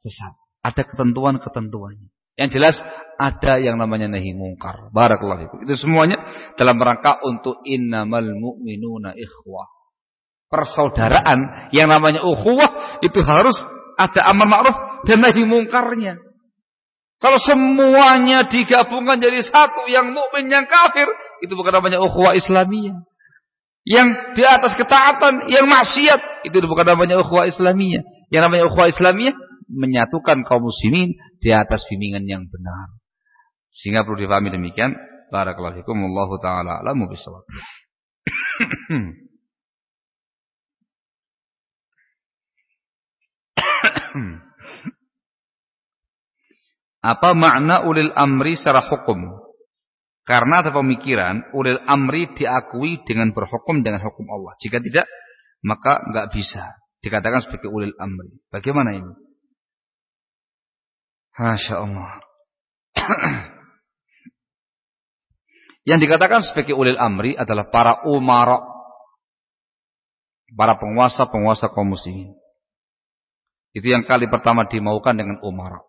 Speaker 1: sesat. Ada ketentuan-ketentuannya. Yang jelas ada yang namanya nahi mungkar. Barakallahu fikum. Itu semuanya dalam rangka untuk innamal mu'minuna ikhwah. Persaudaraan yang namanya ukhuwah itu harus ada amar ma'ruf dan nahi mungkarnya. Kalau semuanya digabungkan jadi satu, yang mukmin, yang kafir, itu bukan namanya ukhuwah Islamiyah. Yang di atas ketaatan, yang maksiat, itu bukan namanya ukhuwah Islamiyah. Yang namanya ukhuwah Islamiyah menyatukan kaum muslimin di atas bimbingan yang benar. Sehingga perlu dipahami demikian. Barakallahu wallahu taala alamu bisawab. Apa makna ulil amri secara hukum? Karena ada pemikiran ulil amri diakui dengan berhukum dengan hukum Allah. Jika tidak, maka nggak bisa dikatakan sebagai ulil amri. Bagaimana ini? Masya Allah. Yang dikatakan sebagai ulil amri adalah para umara. Para penguasa-penguasa kaum muslimin. Itu yang kali pertama dimaukan dengan umara.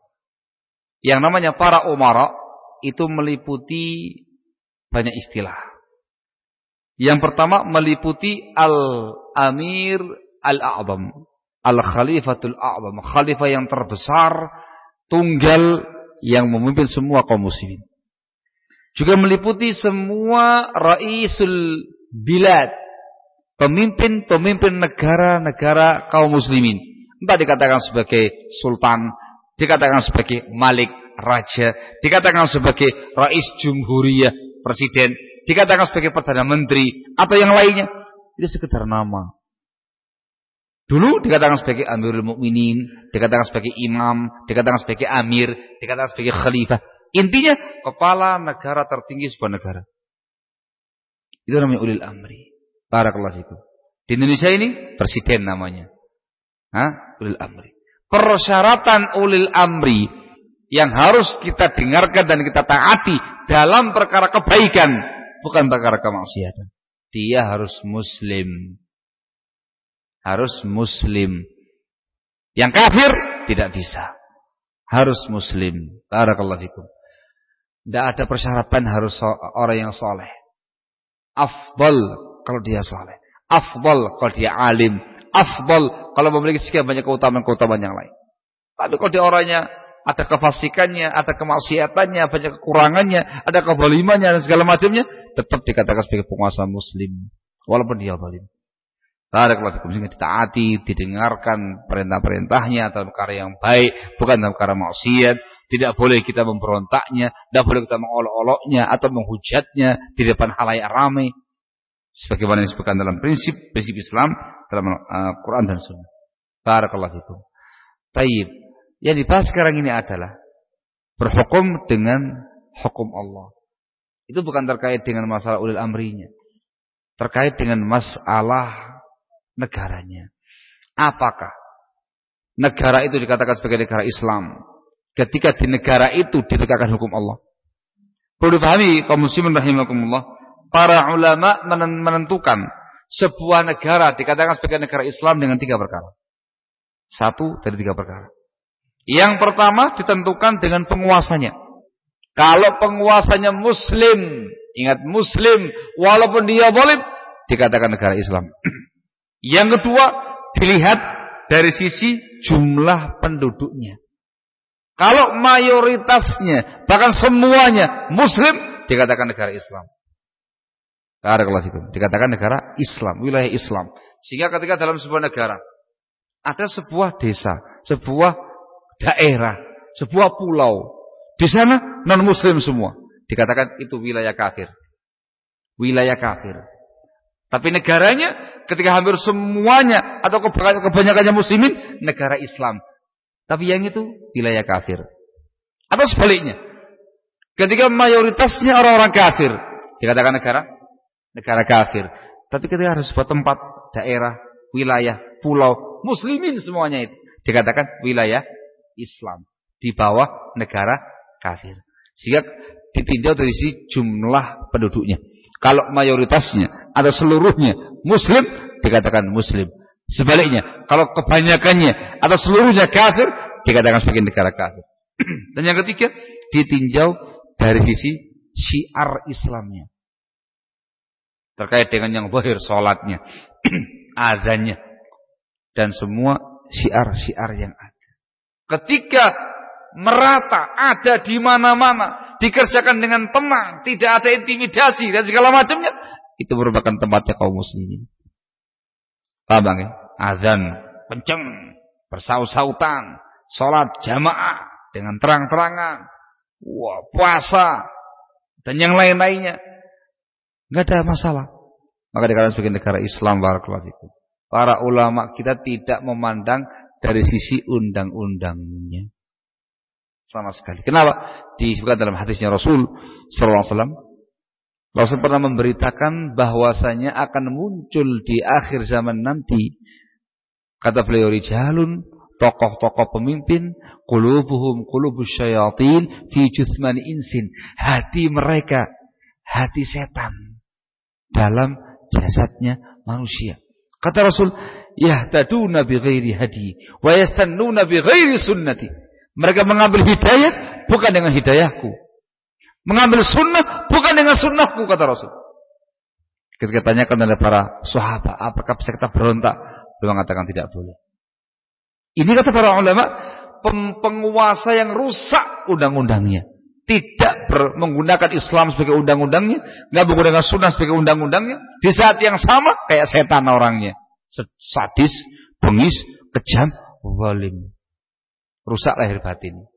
Speaker 1: Yang namanya para umara itu meliputi banyak istilah. Yang pertama meliputi al-amir al-a'zam, al-khalifatul a'zam, khalifah yang terbesar, tunggal yang memimpin semua kaum muslimin. Juga meliputi semua raisul bilad, pemimpin-pemimpin negara-negara kaum muslimin. Entah dikatakan sebagai sultan, dikatakan sebagai malik, raja, dikatakan sebagai rais jumhuriyah, presiden, dikatakan sebagai perdana menteri atau yang lainnya, itu sekedar nama. Dulu dikatakan sebagai Amirul Mukminin, dikatakan sebagai imam, dikatakan sebagai amir, dikatakan sebagai khalifah. Intinya kepala negara tertinggi sebuah negara. Itu namanya ulil amri. Barakallahu fikum. Di Indonesia ini presiden namanya. Hah? Ulil amri. Persyaratan ulil amri yang harus kita dengarkan dan kita taati dalam perkara kebaikan, bukan perkara kemaksiatan. Dia harus muslim. Harus muslim. Yang kafir tidak bisa. Harus muslim. Barakallahu fikum. Tidak ada persyaratan harus orang yang soleh. Afdal kalau dia soleh. Afdal kalau dia alim. Afdal kalau memiliki sekian banyak keutamaan-keutamaan yang lain. Tapi kalau dia orangnya ada kefasikannya, ada kemaksiatannya, banyak kekurangannya, ada kebalimannya dan segala macamnya, tetap dikatakan sebagai penguasa muslim walaupun dia zalim. Barakallahu sehingga ditaati, didengarkan perintah-perintahnya atau perkara yang baik, bukan dalam perkara maksiat. Tidak boleh kita memberontaknya, tidak boleh kita mengolok-oloknya atau menghujatnya di depan halayak ramai. Sebagaimana disebutkan dalam prinsip prinsip Islam dalam uh, Quran dan Sunnah. Barakallahu fikum. Taib. Yang dibahas sekarang ini adalah berhukum dengan hukum Allah. Itu bukan terkait dengan masalah ulil amrinya. Terkait dengan masalah negaranya. Apakah negara itu dikatakan sebagai negara Islam ketika di negara itu ditegakkan hukum Allah? Perlu dipahami kaum muslimin rahimakumullah, para ulama menentukan sebuah negara dikatakan sebagai negara Islam dengan tiga perkara. Satu dari tiga perkara. Yang pertama ditentukan dengan penguasanya. Kalau penguasanya muslim, ingat muslim, walaupun dia boleh, dikatakan negara Islam. Yang kedua, dilihat dari sisi jumlah penduduknya. Kalau mayoritasnya, bahkan semuanya muslim, dikatakan negara Islam. Dikatakan negara Islam, wilayah Islam. Sehingga ketika dalam sebuah negara, ada sebuah desa, sebuah daerah, sebuah pulau. Di sana non muslim semua. Dikatakan itu wilayah kafir. Wilayah kafir. Tapi negaranya ketika hampir semuanya atau kebanyakannya muslimin negara Islam. Tapi yang itu wilayah kafir. Atau sebaliknya. Ketika mayoritasnya orang-orang kafir, dikatakan negara negara kafir. Tapi ketika harus sebuah tempat, daerah, wilayah, pulau, muslimin semuanya itu dikatakan wilayah Islam di bawah negara kafir. Sehingga ditinjau dari sisi jumlah penduduknya. Kalau mayoritasnya atau seluruhnya muslim dikatakan muslim. Sebaliknya, kalau kebanyakannya atau seluruhnya kafir dikatakan sebagai negara kafir. Dan yang ketiga, ditinjau dari sisi syiar Islamnya. Terkait dengan yang zahir salatnya, azannya dan semua syiar-syiar yang ada. Ketika merata, ada di mana-mana, dikerjakan dengan tenang, tidak ada intimidasi dan segala macamnya, itu merupakan tempatnya kaum muslimin. Paham ya? Azan kenceng, bersaut-sautan, sholat jamaah dengan terang-terangan, wah, puasa dan yang lain-lainnya. Enggak ada masalah. Maka dikatakan sebagai negara Islam Para ulama kita tidak memandang dari sisi undang-undangnya. Sama sekali. Kenapa? Disebutkan dalam hadisnya Rasul sallallahu alaihi wasallam Rasul pernah memberitakan bahwasanya akan muncul di akhir zaman nanti kata beliau rijalun tokoh-tokoh pemimpin qulubuhum qulubus syayatin fi jusman insin hati mereka hati setan dalam jasadnya manusia kata Rasul yahtaduna bi ghairi hadi wa yastannuna bi ghairi sunnati. Mereka mengambil hidayah bukan dengan hidayahku. Mengambil sunnah bukan dengan sunnahku kata Rasul. Ketika tanyakan oleh para sahabat, apakah bisa kita berontak? Beliau mengatakan tidak boleh. Ini kata para ulama, penguasa yang rusak undang-undangnya. Tidak menggunakan Islam sebagai undang-undangnya. nggak menggunakan sunnah sebagai undang-undangnya. Di saat yang sama, kayak setan orangnya sadis, bengis, kejam, zalim. Rusak lahir batin.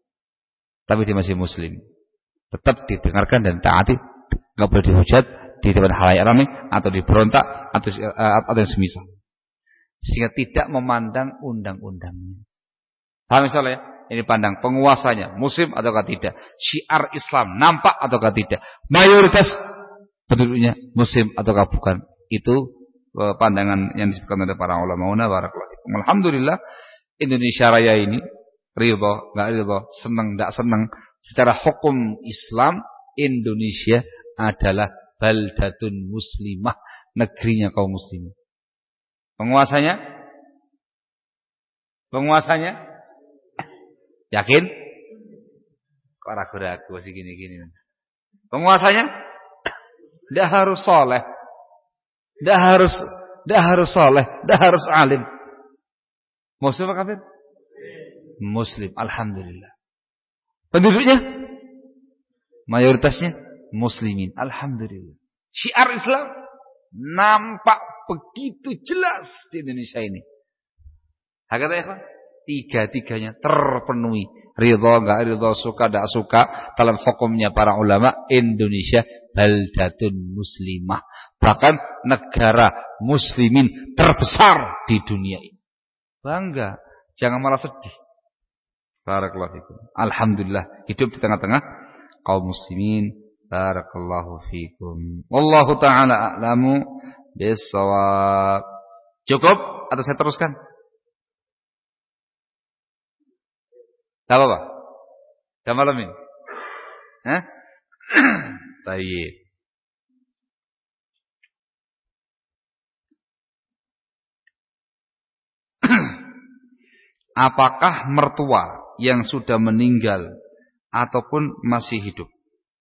Speaker 1: Tapi dia masih muslim. Tetap didengarkan dan taati. Enggak boleh dihujat di depan halayak ramai atau diberontak atau uh, atau yang semisal. Sehingga tidak memandang undang-undangnya. Paham misalnya ya? Ini pandang penguasanya, muslim ataukah tidak. Syiar Islam nampak ataukah tidak. Mayoritas penduduknya muslim ataukah bukan. Itu eh, pandangan yang disebutkan oleh para ulama Alhamdulillah Indonesia Raya ini ridho, enggak ridho, senang enggak senang secara hukum Islam Indonesia adalah baldatun muslimah, negerinya kaum muslimin. Penguasanya? Penguasanya? Yakin? Kok ragu-ragu masih gini-gini. Penguasanya? Tidak harus soleh. Tidak harus tidak harus soleh. Tidak harus alim. Muslim apa kafir? Muslim. Alhamdulillah. Penduduknya? Mayoritasnya muslimin. Alhamdulillah. Syiar Islam nampak begitu jelas di Indonesia ini. Hakata ya, Tiga-tiganya terpenuhi. Ridho, enggak ridho, suka, enggak suka. Dalam hukumnya para ulama, Indonesia baldatun muslimah. Bahkan negara muslimin terbesar di dunia ini. Bangga. Jangan malah sedih. Barakallahu Alhamdulillah hidup di tengah-tengah kaum muslimin. Barakallahu fikum. Wallahu taala a'lamu bisawab. Cukup atau saya teruskan? Tak apa-apa. Malam ini. Hah? Baik. Apakah mertua yang sudah meninggal ataupun masih hidup?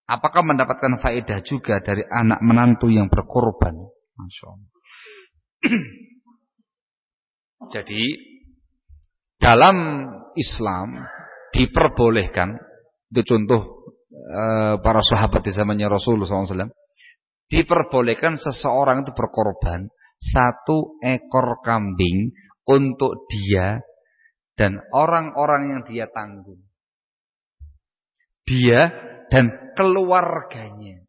Speaker 1: Apakah mendapatkan faedah juga dari anak menantu yang berkorban? Jadi dalam Islam diperbolehkan itu contoh eh, para sahabat di zamannya Rasulullah SAW diperbolehkan seseorang itu berkorban satu ekor kambing untuk dia dan orang-orang yang dia tanggung. Dia dan keluarganya.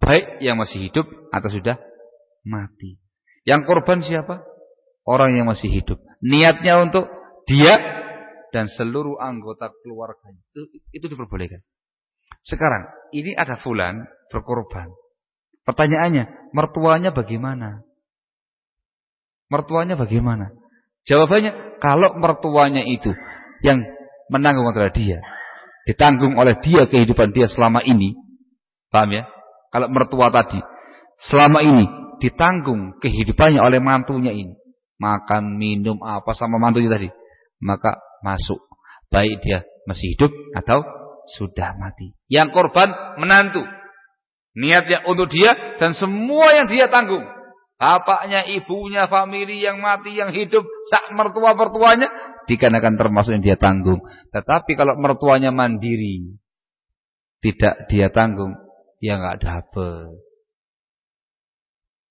Speaker 1: Baik yang masih hidup atau sudah mati. Yang korban siapa? Orang yang masih hidup. Niatnya untuk dia dan seluruh anggota keluarganya. Itu, itu diperbolehkan. Sekarang, ini ada fulan berkorban. Pertanyaannya, mertuanya bagaimana? Mertuanya bagaimana? Jawabannya, kalau mertuanya itu yang menanggung adalah dia, ditanggung oleh dia kehidupan dia selama ini, paham ya? Kalau mertua tadi selama ini ditanggung kehidupannya oleh mantunya ini, makan, minum apa sama mantunya tadi, maka masuk. Baik dia masih hidup atau sudah mati. Yang korban menantu. Niatnya untuk dia dan semua yang dia tanggung. Bapaknya, ibunya, famili yang mati, yang hidup, sak mertua-mertuanya dikarenakan termasuk yang dia tanggung. Tetapi kalau mertuanya mandiri, tidak dia tanggung, ya enggak dapat.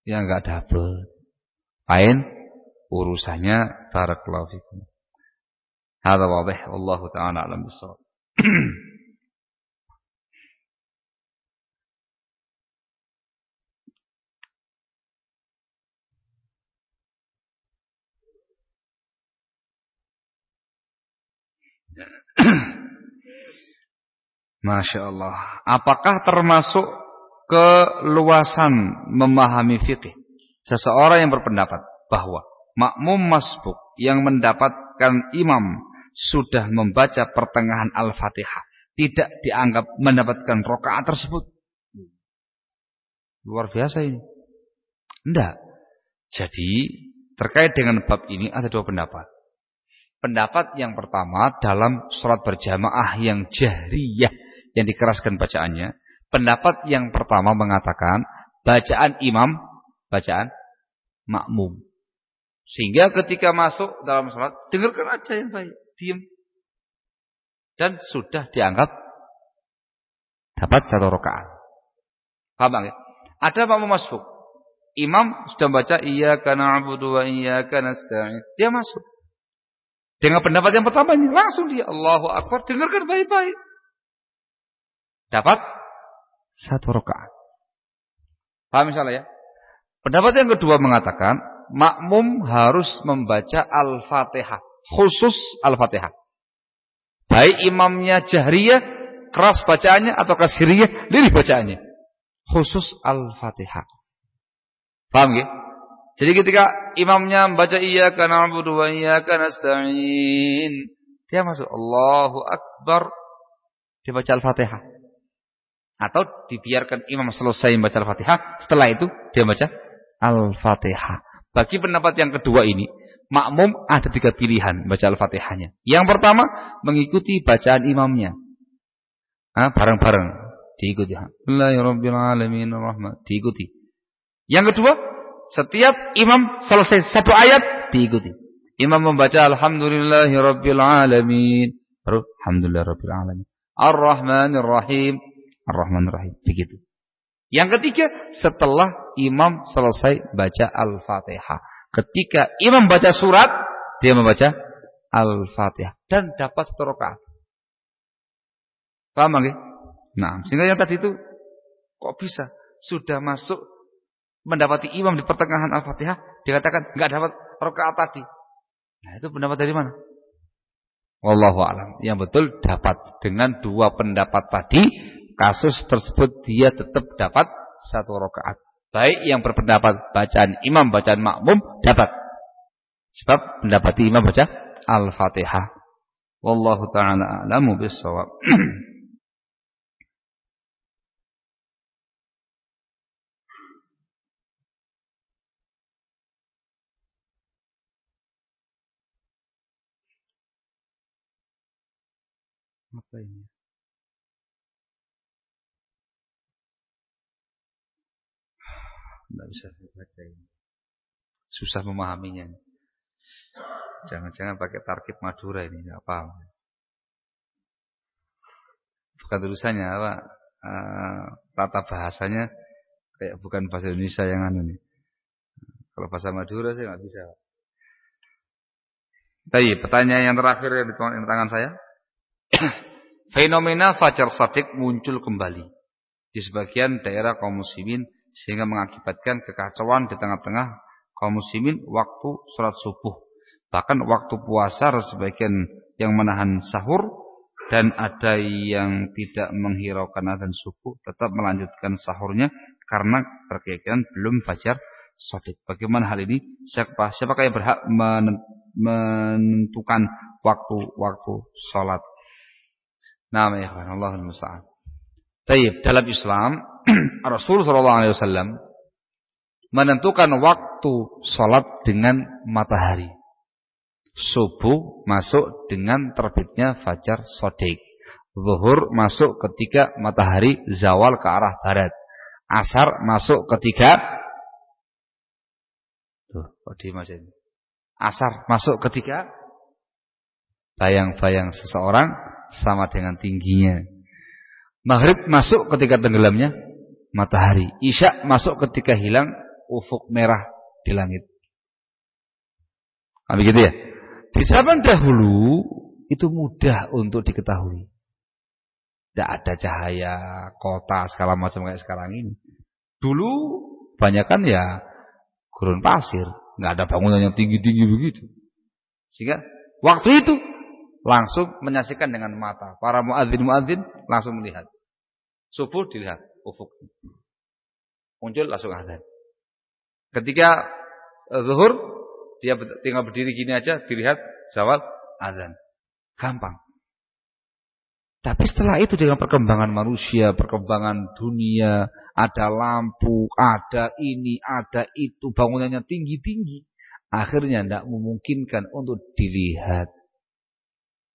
Speaker 1: Ya enggak dapat. Lain urusannya barakallahu fikum. Hadza wadih wallahu taala alam bisawab. Masya Allah. Apakah termasuk keluasan memahami fikih? Seseorang yang berpendapat bahwa makmum masbuk yang mendapatkan imam sudah membaca pertengahan Al-Fatihah tidak dianggap mendapatkan rokaat tersebut. Luar biasa ini. Tidak. Jadi terkait dengan bab ini ada dua pendapat. Pendapat yang pertama dalam sholat berjamaah yang jahriyah yang dikeraskan bacaannya. Pendapat yang pertama mengatakan bacaan imam, bacaan makmum. Sehingga ketika masuk dalam sholat, dengarkan aja yang baik, diam. Dan sudah dianggap dapat satu rakaat. Paham ya? Ada makmum masuk. Imam sudah baca iya karena abu dua iya karena nasta'in. Dia masuk. Dengan pendapat yang pertama ini langsung dia Allahu Akbar dengarkan baik-baik. Dapat satu rakaat. Paham misalnya ya? Pendapat yang kedua mengatakan makmum harus membaca Al-Fatihah, khusus Al-Fatihah. Baik imamnya jahriyah, keras bacaannya atau kasiriyah, lirih bacaannya. Khusus Al-Fatihah. Paham ya? Jadi ketika imamnya membaca iyyaka na'budu wa iyyaka nasta'in, dia masuk Allahu Akbar, dia baca Al-Fatihah. Atau dibiarkan imam selesai membaca Al-Fatihah, setelah itu dia baca Al-Fatihah. Bagi pendapat yang kedua ini, makmum ada tiga pilihan baca Al-Fatihahnya. Yang pertama, mengikuti bacaan imamnya. bareng-bareng diikuti. Alhamdulillahirabbil diikuti. Yang kedua, setiap imam selesai satu ayat diikuti. Imam membaca Alhamdulillahi Rabbil Alamin. Baru Alhamdulillah Rabbil. Ar-Rahmanir Rahim. Ar-Rahmanir Rahim. Begitu. Yang ketiga, setelah imam selesai baca Al-Fatihah. Ketika imam baca surat, dia membaca Al-Fatihah. Dan dapat satu rakaat. Paham nggih? Nah, sehingga yang tadi itu kok bisa sudah masuk mendapati imam di pertengahan Al-Fatihah dikatakan nggak dapat rakaat tadi. Nah, itu pendapat dari mana? Wallahu alam. Yang betul dapat dengan dua pendapat tadi, kasus tersebut dia tetap dapat satu rakaat. Baik yang berpendapat bacaan imam, bacaan makmum dapat. Sebab mendapati imam baca Al-Fatihah. Wallahu taala a'lamu bissawab. Apa ini? Tidak bisa baca ini. Susah memahaminya. Jangan-jangan pakai tarkib Madura ini, nggak paham. Bukan tulisannya apa? Uh, tata bahasanya kayak bukan bahasa Indonesia yang anu nih. Kalau bahasa Madura saya nggak bisa. Tapi pertanyaan yang terakhir yang di tangan saya. Fenomena Fajar Sadiq muncul kembali di sebagian daerah kaum muslimin sehingga mengakibatkan kekacauan di tengah-tengah kaum muslimin waktu sholat subuh. Bahkan waktu puasa sebagian yang menahan sahur dan ada yang tidak menghiraukan adzan subuh tetap melanjutkan sahurnya karena berkeyakinan belum fajar sadiq. Bagaimana hal ini? Siapa siapakah yang berhak menentukan waktu-waktu sholat? Nama ya Allahul musta'an. Taib dalam Islam Rasul sallallahu alaihi wasallam menentukan waktu salat dengan matahari. Subuh masuk dengan terbitnya fajar sodik. Zuhur masuk ketika matahari zawal ke arah barat. Asar masuk ketika Tuh, kok di Asar masuk ketika bayang-bayang seseorang sama dengan tingginya. Maghrib masuk ketika tenggelamnya matahari. Isya masuk ketika hilang ufuk merah di langit. Nah, begitu ya. Di zaman dahulu itu mudah untuk diketahui. Tidak ada cahaya kota segala macam kayak sekarang ini. Dulu banyak kan ya gurun pasir, nggak ada bangunan yang tinggi-tinggi begitu. Sehingga waktu itu langsung menyaksikan dengan mata. Para muadzin-muadzin langsung melihat. Subuh dilihat ufuk. Muncul langsung azan. Ketika eh, zuhur dia tinggal berdiri gini aja dilihat zawal azan. Gampang. Tapi setelah itu dengan perkembangan manusia, perkembangan dunia, ada lampu, ada ini, ada itu, bangunannya tinggi-tinggi. Akhirnya tidak memungkinkan untuk dilihat.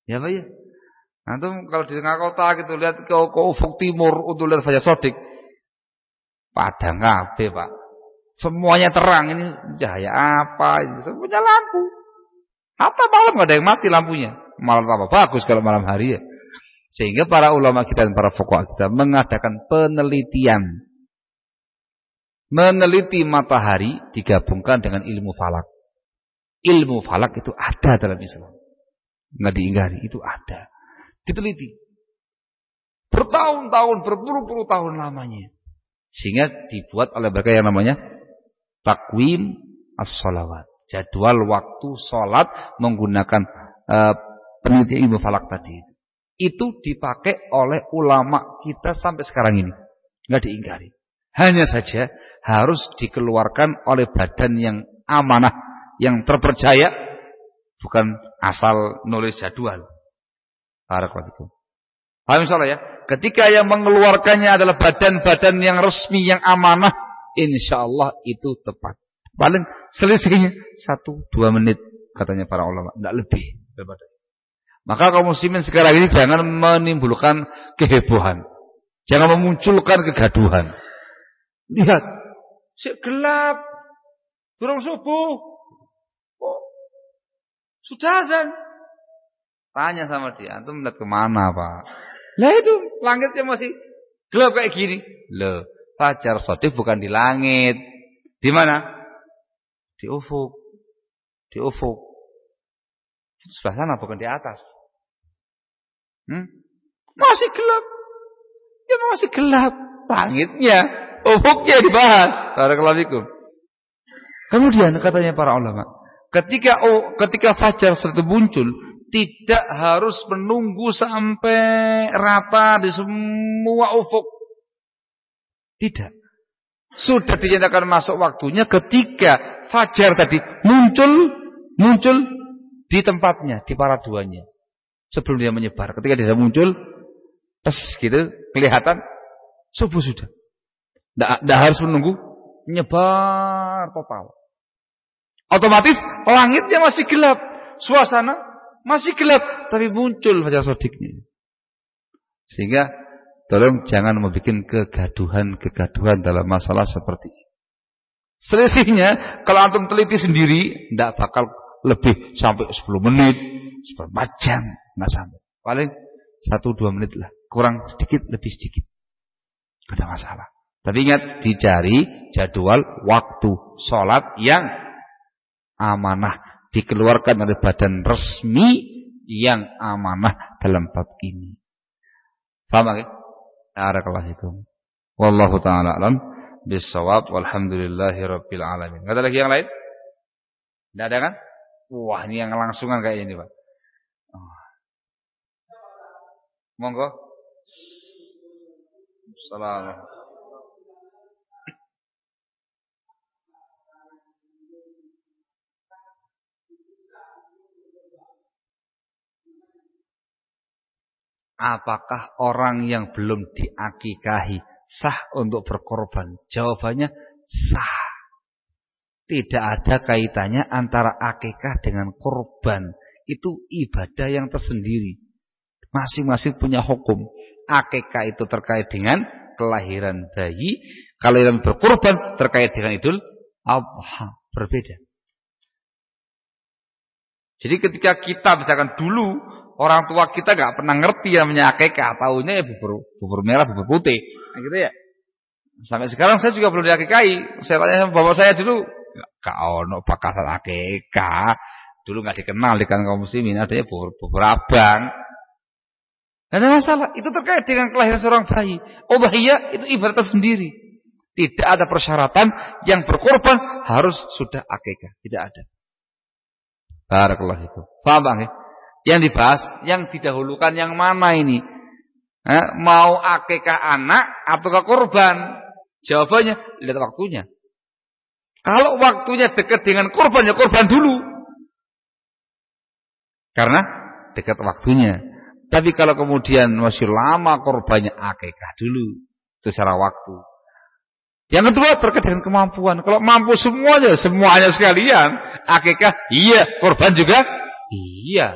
Speaker 1: Ya Pak ya. Antum kalau di tengah kota gitu lihat ke, ke ufuk timur untuk lihat Fajar Sodik. Padang kabeh, Pak. Semuanya terang ini cahaya apa ini? Semuanya lampu. Apa malam nggak ada yang mati lampunya. Malam apa bagus kalau malam hari ya. Sehingga para ulama kita dan para fuqaha kita mengadakan penelitian. Meneliti matahari digabungkan dengan ilmu falak. Ilmu falak itu ada dalam Islam nggak diingkari, itu ada. Diteliti. Bertahun-tahun, berpuluh-puluh tahun lamanya. Sehingga dibuat oleh mereka yang namanya takwim as-salawat. Jadwal waktu sholat menggunakan uh, penelitian ilmu falak tadi. Itu dipakai oleh ulama kita sampai sekarang ini. nggak diingkari. Hanya saja harus dikeluarkan oleh badan yang amanah, yang terpercaya, bukan asal nulis jadwal. Barakallahu Paham insyaallah ya? Ketika yang mengeluarkannya adalah badan-badan yang resmi, yang amanah, insyaallah itu tepat. Paling selisihnya satu dua menit katanya para ulama, tidak lebih daripada. Maka kaum muslimin sekarang ini jangan menimbulkan kehebohan, jangan memunculkan kegaduhan. Lihat, si gelap, turun subuh, sudah azan. Tanya sama dia, antum melihat ke mana pak? Lah itu langitnya masih gelap kayak gini. Loh, fajar sotif bukan di langit. Di mana? Di ufuk. Di ufuk. Sebelah sana bukan di atas. Hmm? Masih gelap. Ya masih gelap. Langitnya ufuknya dibahas. Barakallahu Kemudian katanya para ulama, ketika oh, ketika fajar sudah muncul, tidak harus menunggu sampai rata di semua ufuk. Tidak. Sudah dinyatakan masuk waktunya ketika fajar tadi muncul muncul di tempatnya, di para duanya. Sebelum dia menyebar. Ketika dia muncul, pas gitu kelihatan subuh sudah. Tidak harus menunggu nyebar total. Otomatis langitnya masih gelap, suasana masih gelap, tapi muncul fajar sodiknya. Sehingga tolong jangan membuat kegaduhan-kegaduhan dalam masalah seperti ini. Selisihnya kalau antum teliti sendiri tidak bakal lebih sampai 10 menit, 14 jam, nggak sampai. Paling 1-2 menit lah, kurang sedikit lebih sedikit. Ada masalah. Tapi ingat dicari jadwal waktu sholat yang amanah dikeluarkan oleh badan resmi yang amanah dalam bab ini. Faham ya? Barakallahu Wallahu taala alam bisawab walhamdulillahi rabbil alamin. Ada lagi yang lain? Tidak ada kan? Wah, ini yang langsungan kayak ini, Pak. Oh. Monggo. Assalamualaikum. Apakah orang yang belum diakikahi sah untuk berkorban? Jawabannya sah. Tidak ada kaitannya antara akikah dengan korban. Itu ibadah yang tersendiri. Masing-masing punya hukum. Akikah itu terkait dengan kelahiran bayi. Kalau yang berkorban terkait dengan idul adha. Berbeda. Jadi ketika kita misalkan dulu Orang tua kita gak pernah ngerti namanya akekah, tahunya ya bubur, bubur merah, bubur putih. Nah, gitu ya. Sampai sekarang saya juga belum diakekai. Saya tanya sama bapak saya dulu, gak ono bakasan akekah. Dulu gak dikenal di kaum muslimin, adanya bubur, bubur abang. Gak ada masalah, itu terkait dengan kelahiran seorang bayi. Oh iya, itu ibarat sendiri. Tidak ada persyaratan yang berkorban harus sudah akekah. Tidak ada. Barakallahu itu. Faham bang ya? Yang dibahas, yang didahulukan yang mana ini? Eh, mau akekah anak atau korban? Jawabannya, lihat waktunya. Kalau waktunya dekat dengan korban, ya korban dulu. Karena dekat waktunya. Tapi kalau kemudian masih lama korbannya akekah dulu. Secara waktu. Yang kedua terkait dengan kemampuan. Kalau mampu semuanya, semuanya sekalian. Akekah, iya. Korban juga, iya.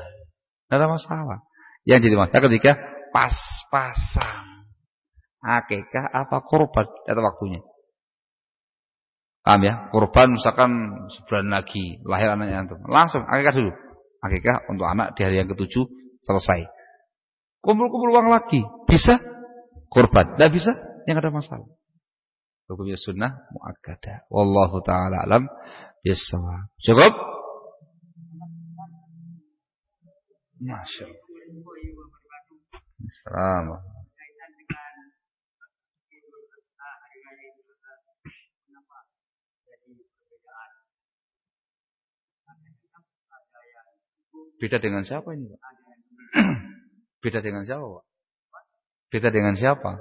Speaker 1: Tidak ada masalah. Yang jadi masalah ketika pas-pasan. Akikah apa korban atau waktunya. Paham ya? Korban misalkan sebulan lagi lahir anaknya antum. Langsung akikah dulu. Akikah untuk anak di hari yang ketujuh selesai. Kumpul-kumpul uang lagi. Bisa? Korban. Tidak bisa? Yang ada masalah. Hukumnya sunnah muakkadah. Wallahu taala alam bisawab. Cukup? Masya Allah. Beda dengan siapa ini, Pak? Beda dengan siapa, Pak? Beda dengan siapa?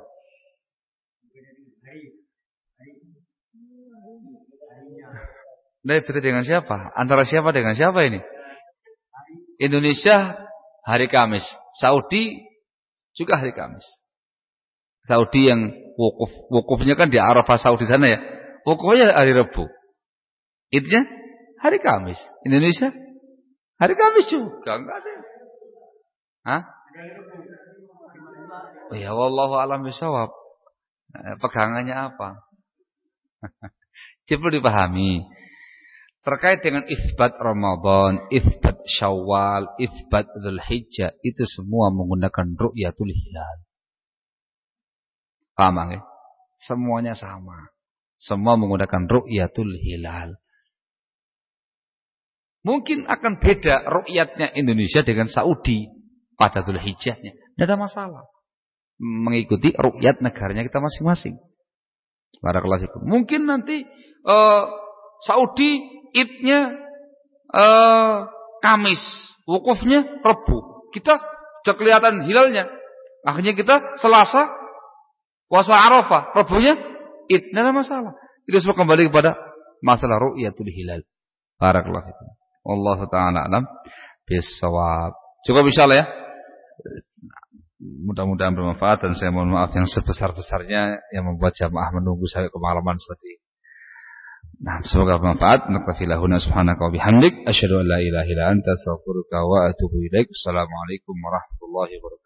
Speaker 1: Nah, beda dengan siapa? Antara siapa dengan siapa ini? Indonesia hari Kamis, Saudi juga hari Kamis. Saudi yang wukuf, wukufnya kan di Arafah Saudi sana ya. Wukufnya hari Rabu. Idnya hari Kamis. Indonesia hari Kamis juga enggak ada. Hah? Oh ya wallahu alam bisawab. Pegangannya apa? Perlu dipahami. Terkait dengan isbat Ramadan, isbat Syawal, isbat Dhul Hijjah, itu semua menggunakan ru'yatul hilal. Paham ya? Semuanya sama. Semua menggunakan ru'yatul hilal. Mungkin akan beda ru'yatnya Indonesia dengan Saudi pada Dhul Hijjahnya. Tidak ada masalah. Mengikuti ru'yat negaranya kita masing-masing. Barakallahu Mungkin nanti uh, Saudi idnya uh, Kamis, wukufnya Rebu. Kita sudah kelihatan hilalnya. Akhirnya kita Selasa puasa Arafah, Rebunya id, tidak ada masalah. Itu semua kembali kepada masalah ru'yatul hilal. Barakallahu fikum. Allah taala alam bisawab. Cukup insyaallah ya. Mudah-mudahan bermanfaat dan saya mohon maaf yang sebesar-besarnya yang membuat jamaah menunggu sampai kemalaman seperti ini. Nah, semoga bermanfaat. Naktafi lahuna subhanaka wa bihamdik. Asyhadu an la ilaha anta wa. Assalamualaikum warahmatullahi wabarakatuh.